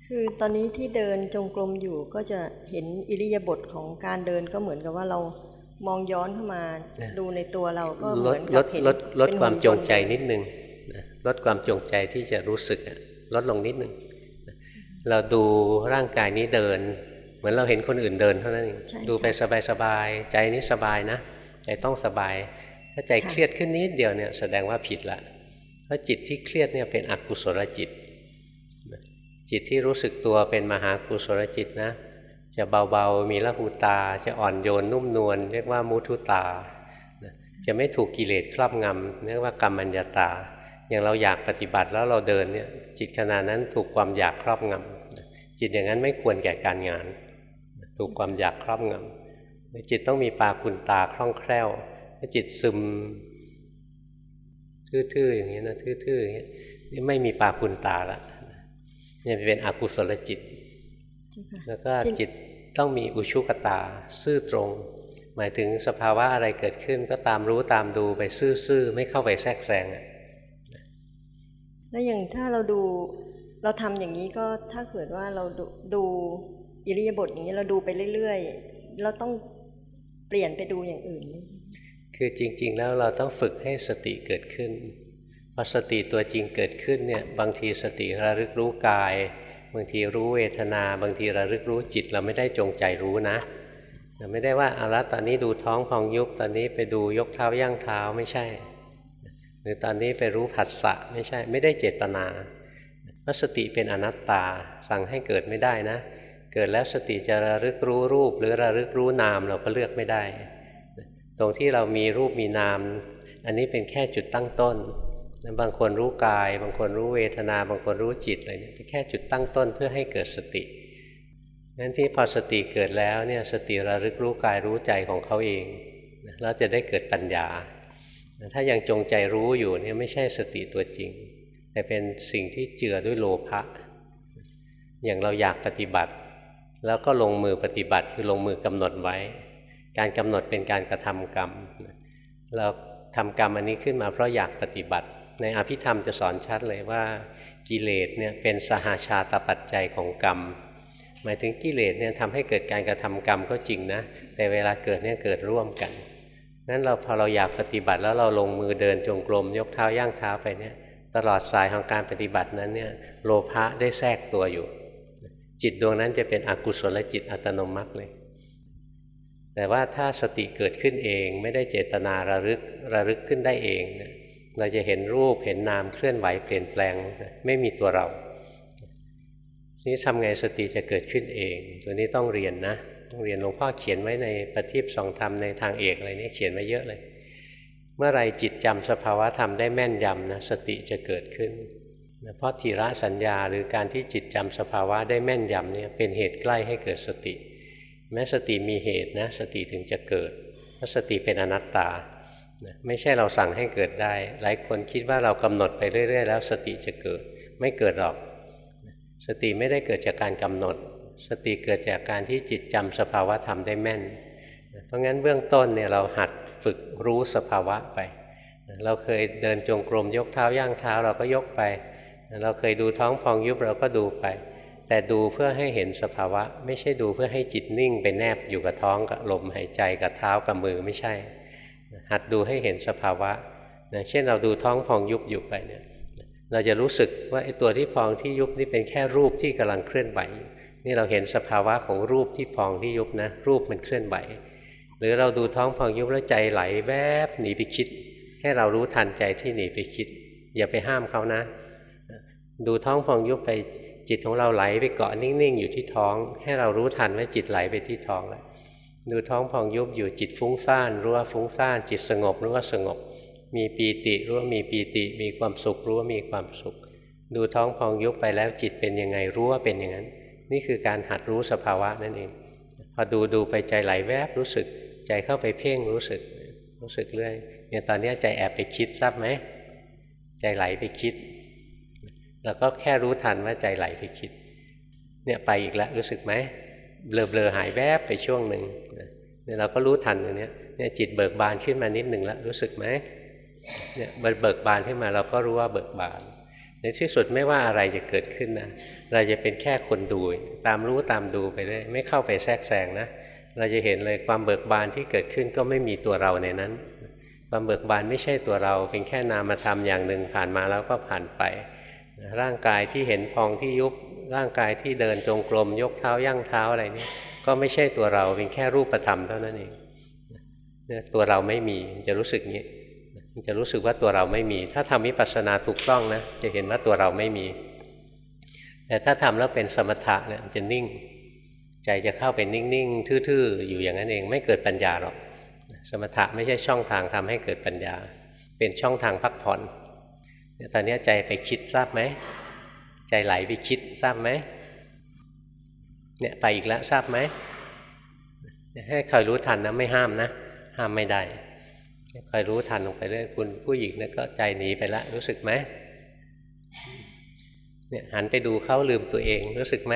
คือตอนนี้ที่เดินจงกรมอยู่ก็จะเห็นอิริยาบถของการเดินก็เหมือนกับว่าเรามองย้อนเข้ามาดูในตัวเราก็เหลมืดอนลกับดเห็นลดลดเป็นความหุ่นจยงนต์ใจนิดนึงนะลดความจงใจที่จะรู้สึกอะลดลงนิดนึงเราดูร่างกายนี้เดิน เหมือนเราเห็นคนอื่นเดินเท่านั้นเองดูไปสบายๆใจนี้สบายนะ ใจต้องสบาย ถ้าใจเครียดขึ้นนิดเดียวเนี่ยแสดงว่าผิดละเพราะจิตที่เครียดเนี่ยเป็นอกุศลจิต จิตที่รู้สึกตัวเป็นมหากุศลจิตนะ จะเบาๆมีละหูตา จะอ่อนโยนนุ่มนวลเรียกว่ามุทุตา จะไม่ถูกกิเลสครอบงำเรียกว่ากรรมัญญาตา อย่างเราอยากปฏิบัติแล้วเราเดินเนี่ยจิตขณะนั้นถูกความอยากครอบงำจิตอย่างนั้นไม่ควรแก่การงาน ถูกความอยากครอบงำ จิตต้องมีปาคุณตาคล่องแคล่วถ้าจิตซึมทื่อๆอย่างนี้นะทื่อๆอย่างนี้นี่ไม่มีปาคุณตาละเนี่ยเป็นอกุศลจิต แล้วก็จิตต้องมีอุชุกตา ซื่อตรง หมายถึงสภาวะอะไรเกิดขึ้น ก็ตามรู้ตามดูไปซื่อๆไม่เข้าไปแทรกแซงอะแล้วอย่างถ้าเราดูเราทำอย่างนี้ก็ถ้าเกิดว่าเราดูดูอิริยาบถอย่างนี้เราดูไปเรื่อยๆเราต้อง เปลี่ยนไปดูอย่างอื่น คือจริง ๆ แล้วเราต้องฝึกให้สติเกิดขึ้นพอสติตัวจริงเกิดขึ้นเนี่ยบางทีสติระลึกรู้กาย บางทีรู้เวทนา บางทีระลึกรู้จิตเราไม่ได้จงใจรู้นะเราไม่ได้ว่าเอาละตอนนี้ดูท้องพองยุบตอนนี้ไปดูยกเท้าย่างเท้าไม่ใช่ หรือตอนนี้ไปรู้ผัสสะไม่ใช่ไม่ได้เจตนาเพราะสติเป็นอนัตตาสั่งให้เกิดไม่ได้นะ เกิดแล้วสติจะระลึกรู้รูป หรือระลึกรู้นามเราก็เลือกไม่ได้ ตรงที่เรามีรูปมีนาม อันนี้เป็นแค่จุดตั้งต้น บางคนรู้กาย บางคนรู้เวทนา บางคนรู้จิตอะไรเนี่ยเป็นแค่จุดตั้งต้นเพื่อให้เกิดสติงั้นที่พอสติเกิดแล้วเนี่ยสติระลึกรู้กายรู้ใจของเขาเองแล้วจะได้เกิดปัญญา ถ้ายังจงใจรู้อยู่เนี่ยไม่ใช่สติตัวจริง แต่เป็นสิ่งที่เจือด้วยโลภะอย่างเราอยากปฏิบัติ แล้วก็ลงมือปฏิบัติคือลงมือกำหนดไว้ การกำหนดเป็นการกระทำกรรมเราทำกรรมอันนี้ขึ้นมาเพราะอยากปฏิบัติ ในอภิธรรมจะสอนชัดเลยว่ากิเลสเนี่ยเป็นสหาชาตปัจจัยของกรรม หมายถึงกิเลสเนี่ยทำให้เกิดการกระทำกรรมก็จริงนะ แต่เวลาเกิดเนี่ยเกิดร่วมกันนั้นเราพอเราอยากปฏิบัติแล้วเราลงมือเดินจงกรมยกเท้าย่างเท้าไปเนี่ยตลอดสายของการปฏิบัตินั้นเนี่ยโลภะได้แทรกตัวอยู่ จิตดวงนั้นจะเป็นอกุศลจิตอัตโนมัติเลย แต่ว่าถ้าสติเกิดขึ้นเองไม่ได้เจตนาระลึกระลึกขึ้นได้เอง เราจะเห็นรูปเห็นนามเคลื่อนไหวเปลี่ยนแปลงไม่มีตัวเรานี้ทำไงสติจะเกิดขึ้นเอง ตัวนี้ต้องเรียนนะต้องเรียนหลวงพ่อเขียนไว้ในปฏิบสองธรรมในทางเอกอะไรนี้เขียนไว้เยอะเลย เมื่อไรจิตจำสภาวะธรรมได้แม่นยำนะสติจะเกิดขึ้น เพราะทีระสัญญาหรือการที่จิตจำสภาวะได้แม่นยำเนี่ยเป็นเหตุใกล้ให้เกิดสติ แม้สติมีเหตุนะสติถึงจะเกิดเพราะสติเป็นอนัตตาไม่ใช่เราสั่งให้เกิดได้ หลายคนคิดว่าเรากำหนดไปเรื่อย ๆ แล้วสติจะเกิดไม่เกิดหรอก สติไม่ได้เกิดจากการกำหนด สติเกิดจากการที่จิตจำสภาวะธรรมได้แม่น เพราะงั้นเบื้องต้นเนี่ยเราหัดฝึกรู้สภาวะไป เราเคยเดินจงกรมยกเท้าย่างเท้าเราก็ยกไป เราเคยดูท้องพองยุบเราก็ดูไป แต่ดูเพื่อให้เห็นสภาวะ ไม่ใช่ดูเพื่อให้จิตนิ่งไปแนบอยู่กับท้องกับลมหายใจกับเท้ากับมือไม่ใช่ หัดดูให้เห็นสภาวะนะเช่นเราดูท้องพองยุบอยู่ไปเนี่ยเราจะรู้สึกว่าไอ้ตัวที่พองที่ยุบนี่เป็นแค่รูปที่กำลังเคลื่อนไหวนี่เราเห็นสภาวะของรูปที่พองที่ยุบนะรูปมันเคลื่อนไหว หรือเราดูท้องพองยุบแล้วใจไหลแวบหนีไปคิด ให้เรารู้ทันใจที่หนีไปคิด อย่าไปห้ามเขานะ ดูท้องพองยุบไปจิตของเราไหลไปเกาะนิ่งๆอยู่ที่ท้อง ให้เรารู้ทันว่าจิตไหลไปที่ท้องแล้วดูท้องพองยุบอยู่จิตฟุ้งซ่านรู้ว่าฟุ้งซ่าน จิตสงบรู้ว่าสงบ มีปีติรู้ว่ามีปีติ มีความสุขรู้ว่ามีความสุข ดูท้องพองยุบไปแล้วจิตเป็นยังไงรู้ว่าเป็นอย่างนั้น นี่คือการหัดรู้สภาวะนั่นเองพอดูดูไปใจไหลแวบรู้สึก ใจเข้าไปเพ่งรู้สึก รู้สึกเรื่อยเนี่ยตอนนี้ใจแอบไปคิดทราบไหมใจไหลไปคิด เราก็แค่รู้ทันว่าใจไหลไปคิด เนี่ยไปอีกแล้วรู้สึกไหมเบลอเบลอหายแวบไปช่วงหนึ่งเนี่ยเราก็รู้ทันตรงนี้เนี่ยจิตเบิกบานขึ้นมานิดหนึ่งแล้วรู้สึกไหมเนี่ยเบิกบานขึ้นมาเราก็รู้ว่าเบิกบานในที่สุดไม่ว่าอะไรจะเกิดขึ้นนะเราจะเป็นแค่คนดู ตามรู้ตามดูไปเลยไม่เข้าไปแทรกแซงนะ เราจะเห็นเลยความเบิกบานที่เกิดขึ้นก็ไม่มีตัวเราในนั้น ความเบิกบานไม่ใช่ตัวเรา เป็นแค่นามธรรมอย่างหนึ่งผ่านมาแล้วก็ผ่านไป ร่างกายที่เห็นพองที่ยุบร่างกายที่เดินจงกรมยกเท้าย่างเท้าอะไรนี่ก็ไม่ใช่ตัวเราเป็นแค่รูปธรรมเท่านั้นเองเนี่ยตัวเราไม่มีจะรู้สึกงี้จะรู้สึกว่าตัวเราไม่มี ถ้าทำวิปัสสนาถูกต้องนะจะเห็นว่าตัวเราไม่มี แต่ถ้าทำแล้วเป็นสมถะเนี่ยจะนิ่ง ใจจะเข้าไปนิ่งๆทื่อๆอยู่อย่างนั้นเองไม่เกิดปัญญาหรอกสมถะไม่ใช่ช่องทางทำให้เกิดปัญญา เป็นช่องทางพักผ่อน ตอนนี้ใจไปคิดทราบไหม ใจไหลไปคิดทราบไหมเนี่ยไปอีกแล้วทราบไหมให้คอยรู้ทันนะไม่ห้ามนะ ห้ามไม่ได้คอยรู้ทันลงไปเรื่อยคุณผู้หญิงนะก็ใจหนีไปแล้วรู้สึกไหมเนี่ยหันไปดูเขาลืมตัวเองรู้สึกไหม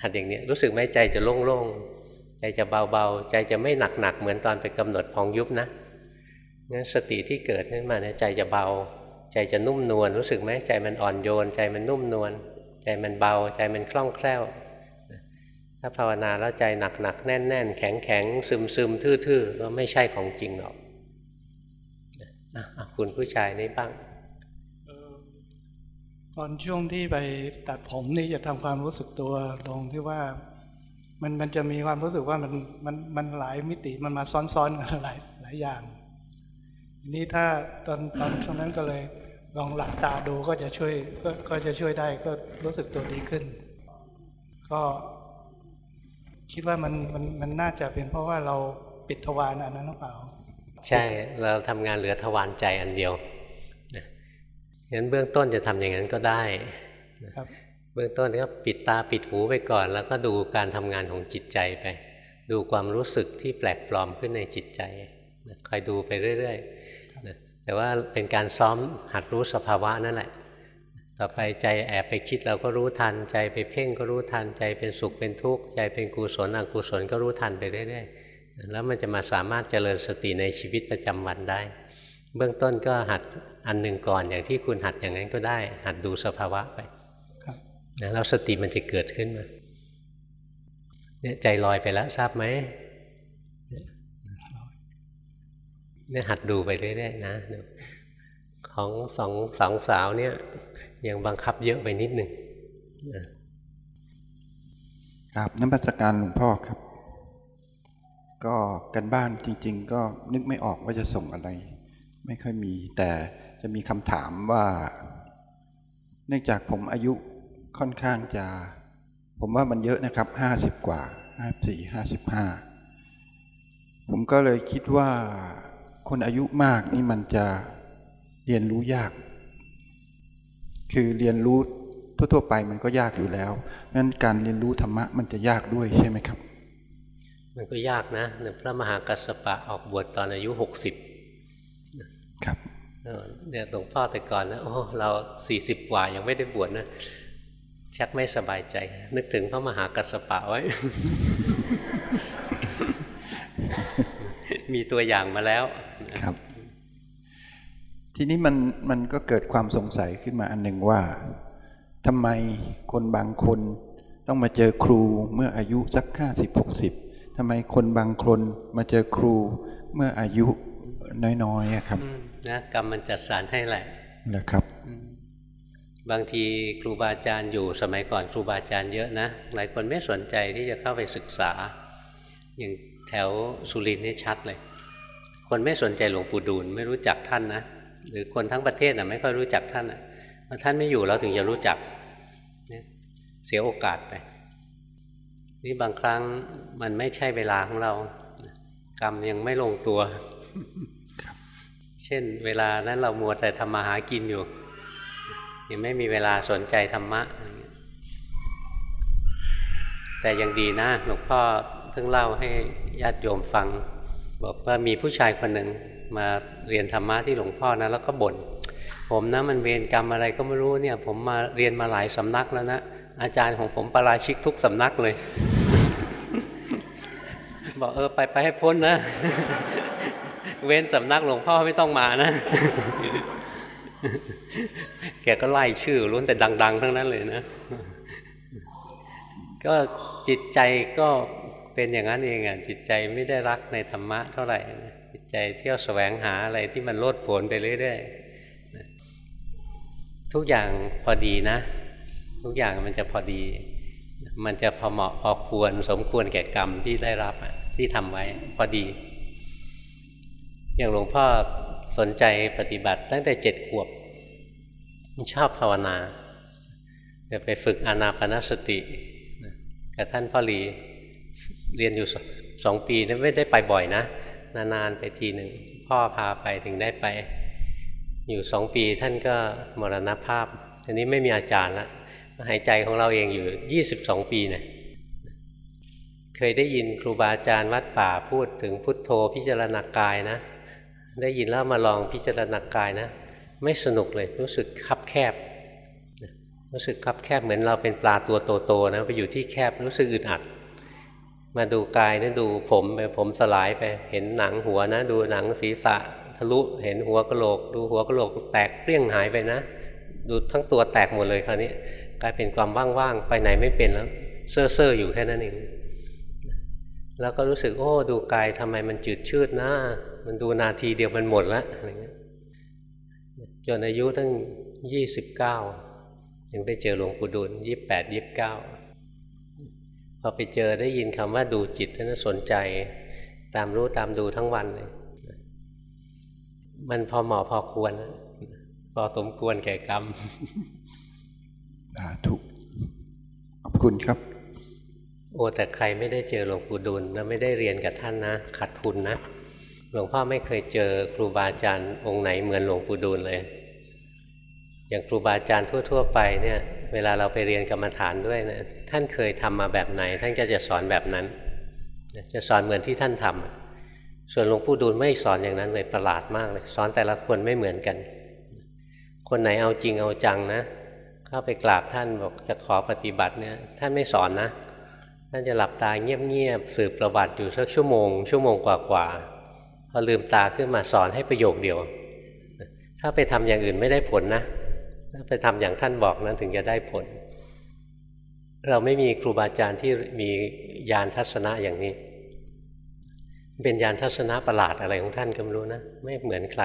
หัดอย่างนี้รู้สึกไหมใจจะโล่งๆใจจะเบาๆ ใจจะไม่หนักๆเหมือนตอนไปกำหนดพองยุบนะงั้นสติที่เกิดขึ้นมาเนี่ยใจจะเบา ใจจะนุ่มนวลรู้สึกไหมใจมันอ่อนโยน ใจมันนุ่มนวลใจมันเบา ใจมันคล่องแคล่ว ถ้าภาวนาแล้วใจหนักหนักแน่นแน่นแข็งแข็งซึมซึมทื่อทื่อก็ไม่ใช่ของจริงหรอกคุณผู้ชายนี่บ้างตอนช่วงที่ไปตัดผมนี่จะทำความรู้สึกตัวตรงที่ว่ามันมันจะมีความรู้สึกว่ามันมันมันหลายมิติมันมาซ้อนๆกันหลายหลายอย่าง นี่ถ้าตอนตอนช่วงนั้นก็เลยลองหลับตาดูก็จะช่วยก็ก็จะช่วยได้ก็รู้สึกตัวดีขึ้น ก็คิดว่ามันมันมันน่าจะเป็นเพราะว่าเราปิดทวารอันนั้นหรือเปล่า ใช่เราทำงานเหลือทวารใจอันเดียวงั้นเบื้องต้นจะทำอย่างนั้นก็ได้เบื้องต้นก็ปิดตาปิดหูไปก่อน แล้วก็ดูการทำงานของจิตใจไป ดูความรู้สึกที่แปลกปลอมขึ้นในจิตใจคอยดูไปเรื่อย ๆ แต่ว่าเป็นการซ้อมหัดรู้สภาวะนั่นแหละ ต่อไปใจแอบไปคิดเราก็รู้ทัน ใจไปเพ่งก็รู้ทัน ใจเป็นสุขเป็นทุกข์ ใจเป็นกุศลอกุศลก็รู้ทันไปเรื่อยๆ แล้วมันจะมาสามารถเจริญสติในชีวิตประจำวันได้ เบื้องต้นก็หัดอันหนึ่งก่อนอย่างที่คุณหัดอย่างนั้นก็ได้ หัดดูสภาวะไปแล้วสติมันจะเกิดขึ้นมาเนี่ยใจลอยไปแล้วทราบไหม เนี่ยหัดดูไปเรื่อยๆนะของสองสองสาวเนี่ยยังบังคับเยอะไปนิดหนึ่งครับน้ำพัสการหลวงพ่อครับ ก็กันบ้านจริง ๆ ก็นึกไม่ออกว่าจะส่งอะไร ไม่ค่อยมี แต่จะมีคำถามว่า เนื่องจากผมอายุค่อนข้างจะ ผมว่ามันเยอะนะครับห้าสิบกว่าห้าสี่ห้าสิบห้าผมก็เลยคิดว่า คนอายุมากนี่มันจะเรียนรู้ยาก คือเรียนรู้ทั่วๆไปมันก็ยากอยู่แล้วงั้นการเรียนรู้ธรรมะมันจะยากด้วยใช่ไหมครับ มันก็ยากนะพระมหากัสสปะออกบวชตอนอายุหกสิบครับเนี่ยหลวงพ่อแต่ก่อนนะโอ้เราสี่สิบกว่ายังไม่ได้บวชนะชักไม่สบายใจ นึกถึงพระมหากัสสปะไว้ มีตัวอย่างมาแล้ว ครับ ทีนี้มันมันก็เกิดความสงสัยขึ้นมาอันหนึ่งว่าทำไมคนบางคนต้องมาเจอครูเมื่ออายุสักห้าสิบหกสิบทำไมคนบางคนมาเจอครูเมื่ออายุน้อยๆครับนะกรรมมันจัดสารให้แหละนะครับ บางทีครูบาอาจารย์อยู่สมัยก่อนครูบาอาจารย์เยอะนะ หลายคนไม่สนใจที่จะเข้าไปศึกษา อย่างแถวสุรินทร์นี่ชัดเลย คนไม่สนใจหลวงปู่ดูลไม่รู้จักท่านนะหรือคนทั้งประเทศนะไม่ค่อยรู้จักท่านนะพอท่านไม่อยู่เราถึงจะรู้จักเสียโอกาสไป นี่บางครั้งมันไม่ใช่เวลาของเรา กรรมยังไม่ลงตัว เช่น เวลานั้นเรามัวแต่ทำมาหากินอยู่ ยังไม่มีเวลาสนใจธรรมะ แต่ยังดีนะหลวงพ่อเพิ่งเล่าให้ญาติโยมฟัง บอกว่ามีผู้ชายคนหนึ่งมาเรียนธรรมะที่หลวงพ่อนะแล้วก็บ่นผมนะมันเวรกรรมอะไรก็ไม่รู้เนี่ย ผมมาเรียนมาหลายสำนักแล้วนะอาจารย์ของผมประราชิกทุกสำนักเลย บอกเออไปไปให้พ้นนะ เว้นสำนักหลวงพ่อไม่ต้องมานะ แกก็ไล่ชื่อล้วนแต่ดัง ๆ ทั้งนั้นเลยนะ ก็จิตใจก็ เป็นอย่างนั้นเองอะจิตใจไม่ได้รักในธรรมะเท่าไหร่จิตใจเที่ยวแสวงหาอะไรที่มันโลดโผนไปเรื่อยๆทุกอย่างพอดีนะ ทุกอย่างมันจะพอดี มันจะพอเหมาะพอควรสมควรแก่กรรมที่ได้รับที่ทำไว้พอดี อย่างหลวงพ่อสนใจปฏิบัติตั้งแต่เจ็ดขวบชอบภาวนาจะไปฝึกอานาปนสติกับท่านพ่อหลี เรียนอยู่สองปีนไม่ได้ไปบ่อยนะ นานๆไปทีหนึ่งพ่อพาไปถึงได้ไป อยู่สองปีท่านก็มรณภาพอันนี้ไม่มีอาจารย์ละหายใจของเราเองอยู่ยี่สิบสองปีเนะี่ยเคยได้ยินครูบาอาจารย์วัดป่าพูดถึงพุทโธพิจารณากายนะ ได้ยินแล้วมาลองพิจารณากายนะ ไม่สนุกเลยรู้สึกคับแคบ รู้สึกคับแคบเหมือนเราเป็นปลาตัวโตๆนะไปอยู่ที่แคบรู้สึกอึดอัด มาดูกายนะดูผมไปผมสลายไป เห็นหนังหัวนะ ดูหนังศีรษะทะลุเห็นหัวกะโหลก ดูหัวกะโหลกแตกเปรี้ยงหายไปนะ ดูทั้งตัวแตกหมดเลยคราวนี้กลายเป็นความว่างๆไปไหนไม่เป็นแล้วเซ่อเซ่ออยู่แค่นั้นเองแล้วก็รู้สึกโอ้ดูกายทำไมมันจืดชืดนะมันดูนาทีเดียวมันหมดแล้วอะไรเงี้ยจนอายุตั้งยี่สิบเก้าถึงไปเจอหลวงปู่ดูลยี่แปดยี่บเก้า พอไปเจอได้ยินคำว่าดูจิตท่านสนใจ ตามรู้ตามดูทั้งวันเลยมันพอเหมาะพอควร พอสมควรแก่กรรมถูกขอบคุณครับ โอ้แต่ใครไม่ได้เจอหลวงปู่ดูลแล้วไม่ได้เรียนกับท่านนะขาดทุนนะหลวงพ่อไม่เคยเจอครูบาอาจารย์องค์ไหนเหมือนหลวงปู่ดูลเลย อย่างครูบาอาจารย์ทั่ว ๆ ไปเนี่ย เวลาเราไปเรียนกรรมฐานด้วยนะท่านเคยทำมาแบบไหน ท่านก็จะสอนแบบนั้น จะสอนเหมือนที่ท่านทำส่วนหลวงปู่ดูลไม่สอนอย่างนั้นเลยประหลาดมากเลย สอนแต่ละคนไม่เหมือนกัน คนไหนเอาจริงเอาจังนะเข้าไปกราบท่านบอกจะขอปฏิบัติเนี่ย ท่านไม่สอนนะท่านจะหลับตาเงียบๆสืบประวัติอยู่สักชั่วโมง ชั่วโมงกว่าๆพอลืมตาขึ้นมาสอนให้ประโยคเดียว ถ้าไปทำอย่างอื่นไม่ได้ผลนะ ไปทำอย่างท่านบอกนั้นถึงจะได้ผล เราไม่มีครูบาอาจารย์ที่มียานทัศนะอย่างนี้ เป็นยานทัศนะประหลาดอะไรของท่านก็ไม่รู้นะ ไม่เหมือนใคร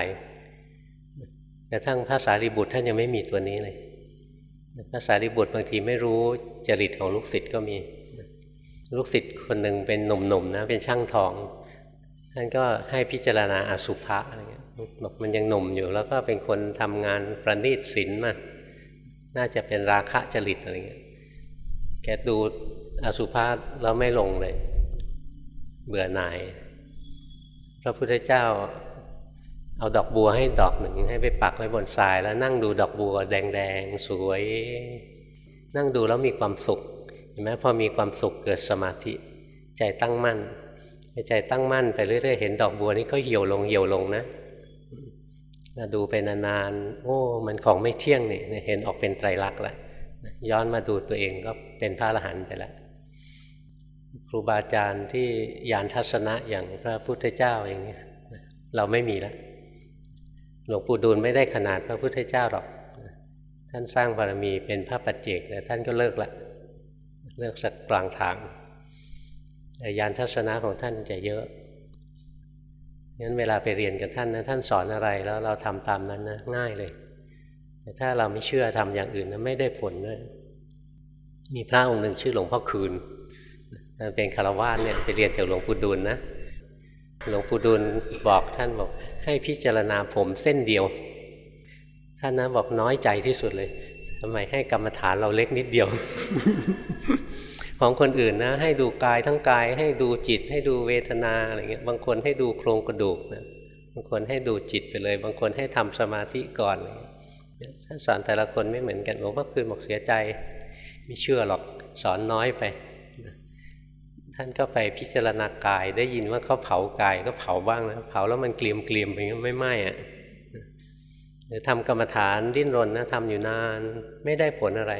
กระทั่งพระสารีบุตรท่านยังไม่มีตัวนี้เลยพระสารีบุตรบางทีไม่รู้จริตของลูกศิษย์ก็มี ลูกศิษย์คนหนึ่งเป็นหนุ่มๆนะเป็นช่างทอง ท่านก็ให้พิจารณาอสุภะอะไรเงี้ย บอกมันยังหนุ่มอยู่ แล้วก็เป็นคนทำงานประณีตศิลป์มาน่าจะเป็นราคะจริตอะไรเงี้ยแกดูอสุภะแล้วไม่ลงเลย เบื่อหน่ายพระพุทธเจ้า เอาดอกบัวให้ดอกหนึ่งให้ไปปักไว้บนทราย แล้วนั่งดูดอกบัวแดงๆสวย นั่งดูแล้วมีความสุขเห็นไหมพอมีความสุขเกิดสมาธิ ใจตั้งมั่นใจตั้งมั่นไปเรื่อยๆเห็นดอกบัวนี้ก็เหี่ยวลงเหี่ยวลงนะ ดูไปนานๆโอ้มันของไม่เที่ยงนี่เห็นออกเป็นไตรลักษณ์แล้วย้อนมาดูตัวเองก็เป็นพระอรหันต์ไปแล้วครูบาอาจารย์ที่ยานทัศนะอย่างพระพุทธเจ้าอย่างนี้เราไม่มีแล้วหลวงปู่ดูลไม่ได้ขนาดพระพุทธเจ้าหรอก ท่านสร้างบารมีเป็นพระปัจเจกแต่ท่านก็เลิกละเลิกสักกลางทางแต่ยานทัศนะของท่านจะเยอะ งั้นเวลาไปเรียนกับท่านนะท่านสอนอะไรแล้วเราทำตามนั้นนะง่ายเลย แต่ถ้าเราไม่เชื่อทำอย่างอื่นนะไม่ได้ผลด้วยมีพระองค์หนึ่งชื่อหลวงพ่อคืนเป็นคารวะเนี่ยไปเรียนจากหลวงปู่ดูลนะหลวงปู่ดูลบอกท่านบอกให้พิจารณาผมเส้นเดียว ท่านนะบอกน้อยใจที่สุดเลยทำไมให้กรรมฐานเราเล็กนิดเดียว ของคนอื่นนะ ให้ดูกายทั้งกาย ให้ดูจิต ให้ดูเวทนาอะไรเงี้ยบางคนให้ดูโครงกระดูกนะบางคนให้ดูจิตไปเลย บางคนให้ทำสมาธิก่อนท่านสอนแต่ละคนไม่เหมือนกันหลวงพ่อคืนบอกเสียใจไม่เชื่อหรอกสอนน้อยไป ท่านก็ไปพิจารณากายได้ยินว่าเขาเผากายก็เผาบ้างนะเผาแล้วมันเกลียมเกลียมไปไม่ไหม้อะหรือทำกรรมฐานดิ้นรนนะทำอยู่นานไม่ได้ผลอะไร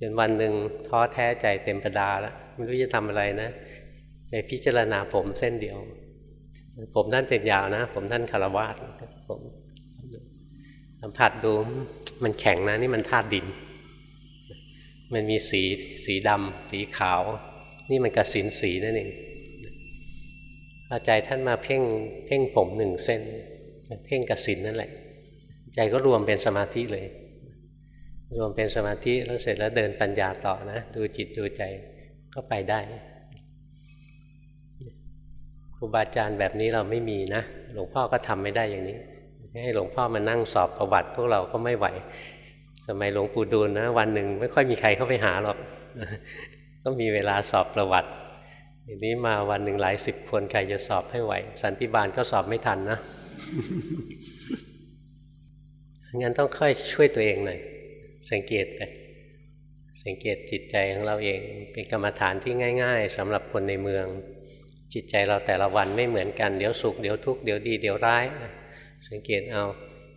จนวันหนึ่งท้อแท้ใจเต็มประดาแล้วไม่รู้จะทำอะไรนะไปพิจารณาผมเส้นเดียว ผมท่านเป็นยาวนะ ผมท่านคารวาสผมสัมผัสดูมันแข็งนะนี่มันธาตุดิน มันมีสีสีดำสีขาว นี่มันกระสินสีนั่นเองพอใจท่านมาเพ่งเพ่งผมหนึ่งเส้น เพ่งกระสินนั่นแหละ ใจก็รวมเป็นสมาธิเลย รวมเป็นสมาธิแล้วเสร็จแล้วเดินปัญญาต่อนะ ดูจิตดูใจก็ไปได้ครูบาอาจารย์แบบนี้เราไม่มีนะ หลวงพ่อก็ทำไม่ได้อย่างนี้ ให้หลวงพ่อมานั่งสอบประวัติ พวกเราก็ไม่ไหว สมัยหลวงปู่ดูลนะ วันหนึ่งไม่ค่อยมีใครเข้าไปหาหรอกก็มีเวลาสอบประวัติทีนี้มาวันหนึ่งหลายสิบคนใครจะสอบให้ไหว สันติบาลก็สอบไม่ทันนะงั้นต้องค่อยช่วยตัวเองหน่อย สังเกตไปสังเกตจิตใจของเราเองเป็นกรรมฐานที่ง่าย ๆสำหรับคนในเมือง จิตใจเราแต่ละวันไม่เหมือนกันเดี๋ยวสุขเดี๋ยวทุกข์เดี๋ยวดีเดี๋ยวร้าย สังเกตเอา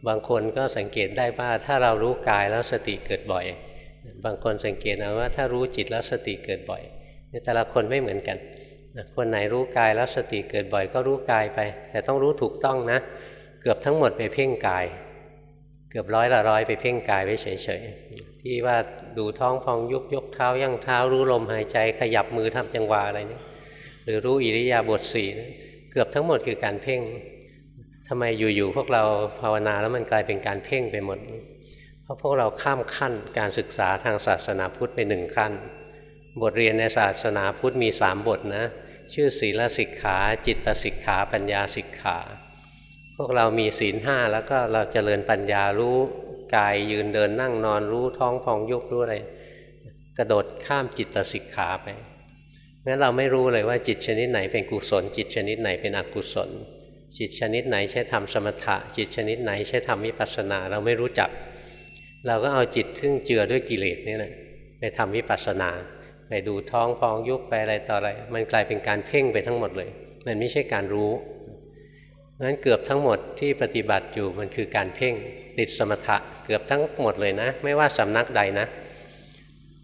บางคนก็สังเกตได้ว่าถ้าเรารู้กายแล้วสติเกิดบ่อย บางคนสังเกตเอาว่าถ้ารู้จิตแล้วสติเกิดบ่อยแต่ละคนไม่เหมือนกันคนไหนรู้กายแล้วสติเกิดบ่อยก็รู้กายไป แต่ต้องรู้ถูกต้องนะ เกือบทั้งหมดไปเพ่งกาย เกือบร้อยละร้อยไปเพ่งกายไว้เฉยๆที่ว่าดูท้องพองยุบยกเท้ายั่งเท้ารู้ลมหายใจขยับมือทำจังหวะอะไรนี่หรือรู้อิริยาบถสี่เกือบทั้งหมดคือการเพ่งทำไมอยู่ๆพวกเราภาวนาแล้วมันกลายเป็นการเพ่งไปหมด เพราะพวกเราข้ามขั้นการศึกษาทางศาสนาพุทธไปหนึ่งขั้น บทเรียนในศาสนาพุทธมีสามบทนะ ชื่อศีลสิกขา จิตสิกขา ปัญญาสิกขา พวกเรามีศีลห้าแล้วก็เราจเจริญปัญญารู้กายยืนเดินนั่งนอนรู้ท้องพองยุบรู้อะไรกระโดดข้ามจิตสิกขาไปงั้นเราไม่รู้เลยว่าจิตชนิดไหนเป็นกุศล จิตชนิดไหนเป็นอกุศล จิตชนิดไหนใช้ทำสมถะ จิตชนิดไหนใช้ทำวิปัสสนา เราไม่รู้จัก เราก็เอาจิตซึ่งเจือด้วยกิเลสนี่แหละไปทำวิปัสสนา ไปดูท้องพองยุบไปอะไรต่ออะไร มันกลายเป็นการเพ่งไปทั้งหมดเลย มันไม่ใช่การรู้ งั้นเกือบทั้งหมดที่ปฏิบัติอยู่มันคือการเพ่งติดสมถะเกือบทั้งหมดเลยนะ ไม่ว่าสำนักใดนะ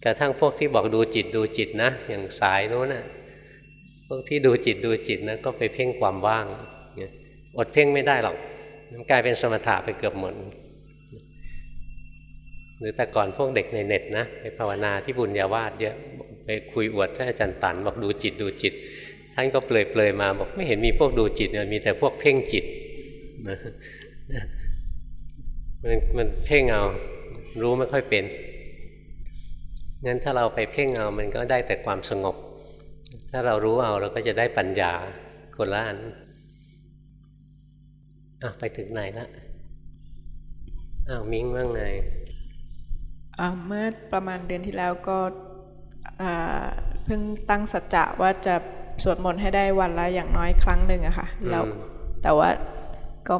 กระทั่งพวกที่บอกดูจิตดูจิตนะ อย่างสายโน้นนะพวกที่ดูจิตดูจิตนะก็ไปเพ่งความว่างอดเพ่งไม่ได้หรอกมันกลายเป็นสมถะไปเกือบหมดหรือแต่ก่อนพวกเด็กในเน็ตนะไปภาวนาที่บุญญาวาสเยอะไปคุยอวดท่านอาจารย์ตันบอกดูจิตดูจิต ท่านก็เปลยเปลยมาบอกไม่เห็นมีพวกดูจิตเลยมีแต่พวกเพ่งจิตมันมันเพ่งเอารู้ไม่ค่อยเป็นงั้นถ้าเราไปเพ่งเอามันก็ได้แต่ความสงบ ถ้าเรารู้เอาเราก็จะได้ปัญญาคนละอันอะไปถึงไหนละอ้าวมิ้งว่างไงเมื่อประมาณเดือนที่แล้วก็เพิ่งตั้งสัจจะว่าจะ สวดมนต์ให้ได้วันละอย่างน้อยครั้งหนึ่งอะค่ะแล้วแต่ว่าก็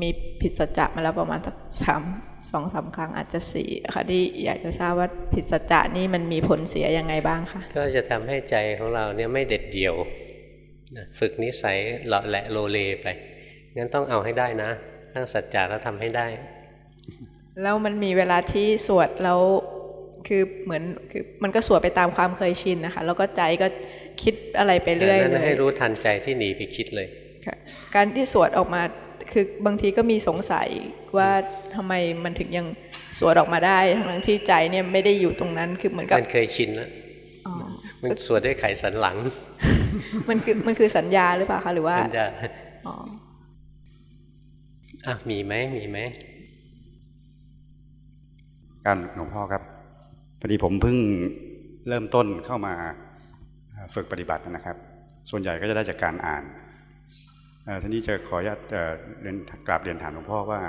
มีผิดสัจจะมาแล้วประมาณสักสามสองสาครั้งอาจจะสี่ค่ะที่อยากจะทราบว่าผิดสัจจะนี่มันมีผลเสียยังไงบ้างคะก็จะทำให้ใจของเราเนี่ยไม่เด็ดเดี่ยวฝึกนิสัยเลาะแหละโลเลไปงั้นต้องเอาให้ได้นะตั้งสัจจะแล้วทำให้ได้ แล้วมันมีเวลาที่สวดแล้วคือเหมือนคือมันก็สวดไปตามความเคยชินนะคะ แล้วก็ใจก็ คิดอะไรไปเรื่อยเลยให้รู้ทันใจที่หนีไปคิดเลยการที่สวดออกมาคือบางทีก็มีสงสัยว่าทำไมมันถึงยังสวดออกมาได้ ทั้งที่ใจเนี่ยไม่ได้อยู่ตรงนั้นคือเหมือนกับมันเคยชินแล้วมันสวดได้ไขสันหลัง มันคือมันคือสัญญาหรือเปล่าคะหรือว่าสัญญาอ๋ออะมีไหมมีไหมการหลวงพ่อครับพอดีผมเพิ่งเริ่มต้นเข้ามา ฝึกปฏิบัตินะครับ ส่วนใหญ่ก็จะได้จากการอ่านทีนี้จะขออนุญาตเรียนกราบเรียนถามหลวงพ่อว่า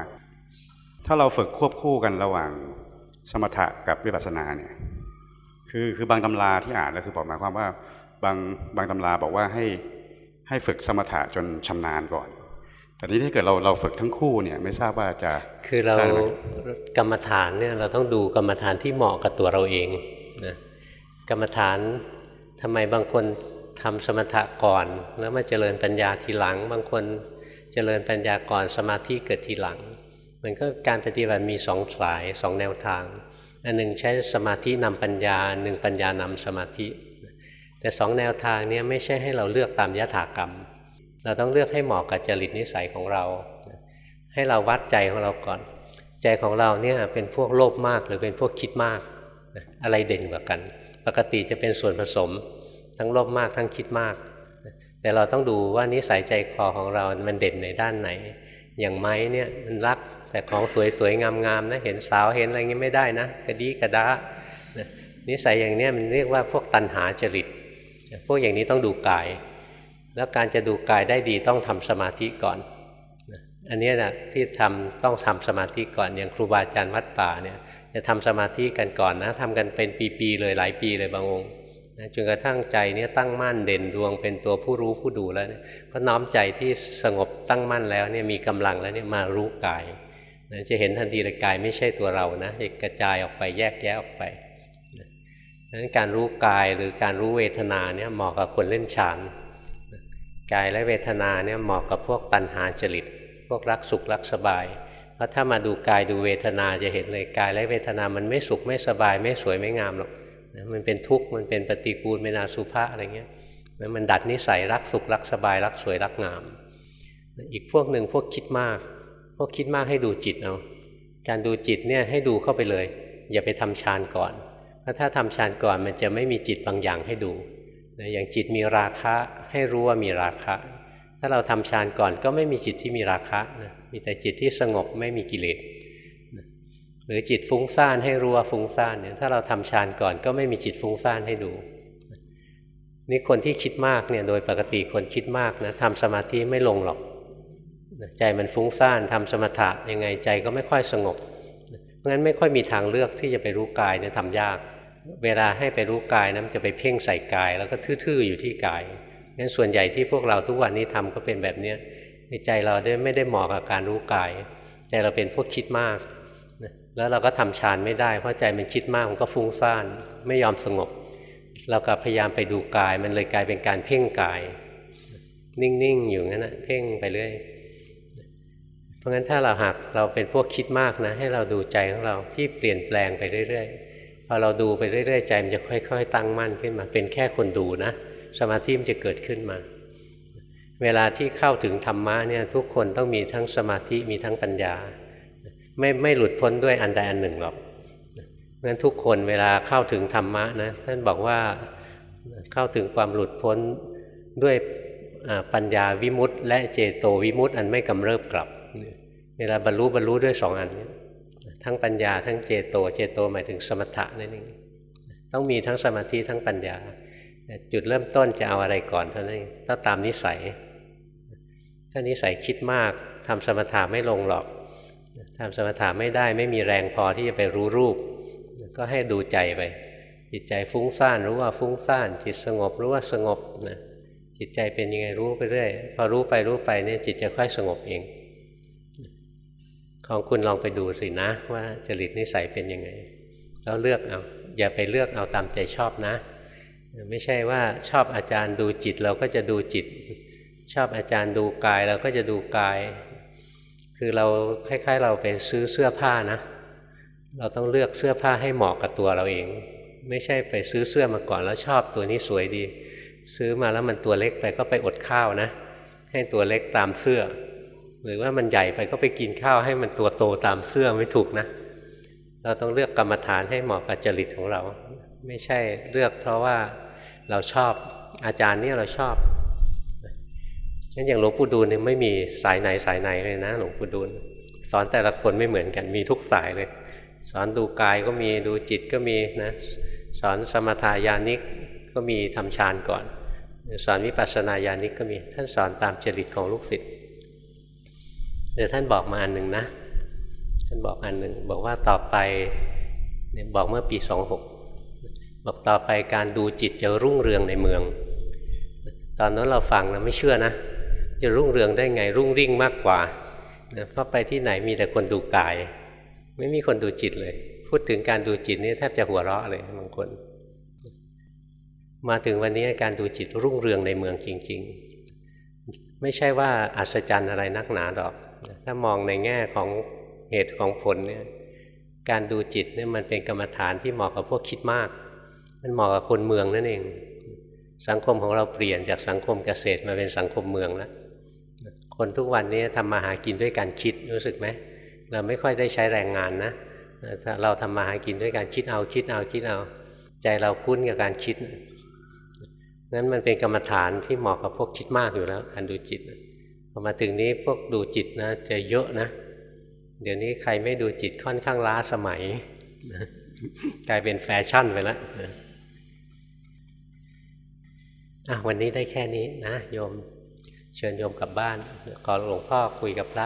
ถ้าเราฝึกควบคู่กันระหว่างสมถะกับวิปัสสนาเนี่ยคือคือบางตำราที่อ่านแล้วคือบอกหมายความว่าบางบางตำราบอกว่าให้ให้ฝึกสมถะจนชำนาญก่อน แต่นี้ถ้าเกิดเราเราฝึกทั้งคู่เนี่ยไม่ทราบว่าจะคือเรากรรมฐานเนี่ยเราต้องดูกรรมฐานที่เหมาะกับตัวเราเองนะกรรมฐาน ทำไมบางคนทำสมถะก่อน แล้วมาเจริญปัญญาทีหลัง บางคนเจริญปัญญาก่อนสมาธิเกิดทีหลัง มันก็การปฏิบัติมีสองสายสองแนวทาง อันหนึ่งใช้สมาธินำปัญญาหนึ่งปัญญานำสมาธิ แต่สองแนวทางนี้ไม่ใช่ให้เราเลือกตามยถากรรม เราต้องเลือกให้เหมาะกับจริตนิสัยของเรา ให้เราวัดใจของเราก่อน ใจของเราเนี่ยเป็นพวกโลภมากหรือเป็นพวกคิดมาก อะไรเด่นกว่ากัน ปกติจะเป็นส่วนผสม ทั้งโลภมากทั้งคิดมาก แต่เราต้องดูว่านิสัยใจคอของเรา มันเด่นในด้านไหน อย่างไม้เนี่ยมันรักแต่ของสวยๆงามๆนะเห็นสาวเห็นอะไรงี้ไม่ได้นะกระดีกระดานิสัยอย่างเนี้ยมันเรียกว่าพวกตันหาจริต พวกอย่างนี้ต้องดูกาย แล้วการจะดูกายได้ดีต้องทำสมาธิก่อน อันนี้นะที่ทำต้องทำสมาธิก่อนอย่างครูบาอาจารย์วัดป่าเนี่ย จะทำสมาธิกันก่อนนะทำกันเป็นปีๆเลยหลายปีเลยบางองค์จนกระทั่งใจนี้ตั้งมั่นเด่นดวงเป็นตัวผู้รู้ผู้ดูแล้วเนี่ก็น้อมใจที่สงบตั้งมั่นแล้วเนี่ยมีกำลังแล้วเนี่ยมารู้กายนะจะเห็นทันทีเลยกายไม่ใช่ตัวเรานะจะกระจายออกไปแยกแยะออกไปดังนั้นการรู้กายหรือการรู้เวทนาเนี่ยเหมาะกับคนเล่นฌานกายและเวทนาเนี่ยเหมาะกับพวกตัณหาจริต พวกรักสุขรักสบาย เพราะถ้ามาดูกายดูเวทนาจะเห็นเลยกายและเวทนามันไม่สุขไม่สบาย ไม่สวยไม่งามหรอกมันเป็นทุกข์มันเป็นปฏิกูลเป็นอาสุภะอะไรเงี้ยมันดัดนิสัยรักสุขรักสบายรักสวยรักงาม อีกพวกหนึ่งพวกคิดมาก พวกคิดมากให้ดูจิตเอาการดูจิตเนี่ยให้ดูเข้าไปเลย อย่าไปทำฌานก่อนเพราะถ้าทำฌานก่อนมันจะไม่มีจิตบางอย่างให้ดูอย่างจิตมีราคะให้รู้ว่ามีราคะ ถ้าเราทำฌานก่อนก็ไม่มีจิตที่มีราคะนะ มีแต่จิตที่สงบไม่มีกิเลสหรือจิตฟุ้งซ่านให้รู้ว่าฟุ้งซ่านเนี่ยถ้าเราทำฌานก่อนก็ไม่มีจิตฟุ้งซ่านให้ดูนี่คนที่คิดมากเนี่ยโดยปกติคนคิดมากนะทำสมาธิไม่ลงหรอกใจมันฟุ้งซ่านทำสมถะยังไงใจก็ไม่ค่อยสงบเพราะงั้นไม่ค่อยมีทางเลือกที่จะไปรู้กายเนี่ยทำยาก เวลาให้ไปรู้กายนะมันจะไปเพ่งใส่กาย แล้วก็ทื่อๆอยู่ที่กายงั้นส่วนใหญ่ที่พวกเราทุกวันนี้ทำก็เป็นแบบเนี้ย ในใจเราไม่ได้เหมาะกับการรู้กาย ใจเราเป็นพวกคิดมาก แล้วเราก็ทำฌานไม่ได้ เพราะใจมันคิดมากมันก็ฟุ้งซ่านไม่ยอมสงบ เราก็พยายามไปดูกาย มันเลยกลายเป็นการเพ่งกาย นิ่งๆอยู่งั้นนะเพ่งไปเรื่อยเพราะงั้นถ้าเราหักเราเป็นพวกคิดมากนะให้เราดูใจของเราที่เปลี่ยนแปลงไปเรื่อยๆพอเราดูไปเรื่อยๆใจมันจะค่อย ๆ ตั้งมั่นขึ้นมา เป็นแค่คนดูนะ สมาธิมันจะเกิดขึ้นมา เวลาที่เข้าถึงธรรมะเนี่ยทุกคนต้องมีทั้งสมาธิมีทั้งปัญญา ไม่ไม่หลุดพ้นด้วยอันใดอันหนึ่งหรอกเพราะนั้นทุกคนเวลาเข้าถึงธรรมะนะท่านบอกว่าเข้าถึงความหลุดพ้นด้วยปัญญาวิมุตต์และเจโตวิมุตต์อันไม่กำเริบกลับ เวลาบรรลุบรรลุด้วยสองอัน ทั้งปัญญาทั้งเจโต เจโตหมายถึงสมถะนั่นเองต้องมีทั้งสมาธิทั้งปัญญา จุดเริ่มต้นจะเอาอะไรก่อนเท่านั้นต้องตามนิสัย ถ้านิสัยคิดมากทำสมถะไม่ลงหรอกทำสมถะไม่ได้ไม่มีแรงพอที่จะไปรู้รูป ก็ให้ดูใจไป จิตใจฟุ้งซ่านรู้ว่าฟุ้งซ่าน จิตสงบรู้ว่าสงบนะจิตใจเป็นยังไงรู้ไปเรื่อยพอรู้ไปรู้ไปเนี่ยจิตจะค่อยสงบเอง ของคุณลองไปดูสินะว่าจริตนิสัยเป็นยังไง แล้วเลือกเอาอย่าไปเลือกเอาตามใจชอบนะ ไม่ใช่ว่าชอบอาจารย์ดูจิตเราก็จะดูจิต ชอบอาจารย์ดูกายเราก็จะดูกาย คือเราคล้ายๆ เราไปซื้อเสื้อผ้านะ เราต้องเลือกเสื้อผ้าให้เหมาะกับตัวเราเอง ไม่ใช่ไปซื้อเสื้อมาก่อนแล้วชอบตัวนี้สวยดี ซื้อมาแล้วมันตัวเล็กไปก็ไปอดข้าวนะ ให้ตัวเล็กตามเสื้อ หรือว่ามันใหญ่ไปก็ไปกินข้าวให้มันตัวโตตามเสื้อไม่ถูกนะ เราต้องเลือกกรรมฐานให้เหมาะกับจริตของเรา ไม่ใช่เลือกเพราะว่าเราชอบอาจารย์นี่เราชอบ งั้นอย่างหลวงปู่ดูลเนี่ยไม่มีสายไหนสายไหนเลยนะหลวงปู่ดูลสอนแต่ละคนไม่เหมือนกันมีทุกสายเลย สอนดูกายก็มีดูจิตก็มีนะสอนสมถายานิกก็มีทำฌานก่อน สอนวิปัสสนาญาณิกก็มีท่านสอนตามจริตของลูกศิษย์เดี๋ยวท่านบอกมาอันหนึ่งนะท่านบอกอันหนึ่งบอกว่าต่อไปเนี่ยบอกเมื่อปีสองหกบอกต่อไปการดูจิตจะรุ่งเรืองในเมือง ตอนนั้นเราฟังเราไม่เชื่อนะ จะรุ่งเรืองได้ไงรุ่งริ่งมากกว่าเพราะไปที่ไหนมีแต่คนดูกาย ไม่มีคนดูจิตเลย พูดถึงการดูจิตนี่แทบจะหัวเราะเลยบางคน มาถึงวันนี้การดูจิตรุ่งเรืองในเมืองจริง ๆ ไม่ใช่ว่าอัศจรรย์อะไรนักหนาหรอก ถ้ามองในแง่ของเหตุของผลเนี่ยการดูจิตเนี่ยมันเป็นกรรมฐานที่เหมาะกับพวกคิดมาก มันเหมาะกับคนเมืองนั่นเอง สังคมของเราเปลี่ยนจากสังคมเกษตรมาเป็นสังคมเมืองแล้ว คนทุกวันนี้ทำมาหากินด้วยการคิดรู้สึกไหมเราไม่ค่อยได้ใช้แรงงานนะเราทำมาหากินด้วยการคิดเอาคิดเอาคิดเอา ใจเราคุ้นกับการคิดนั้นมันเป็นกรรมฐานที่เหมาะกับพวกคิดมากอยู่แล้วการดูจิตพอมาถึงนี้พวกดูจิตนะจะเยอะนะ เดี๋ยวนี้ใครไม่ดูจิตค่อนข้างล้าสมัยกลายเป็นแฟชั่นไปแล้ววันนี้ได้แค่นี้นะโยม เชิญโยมกลับบ้านขอหลวงพ่อคุยกับพระ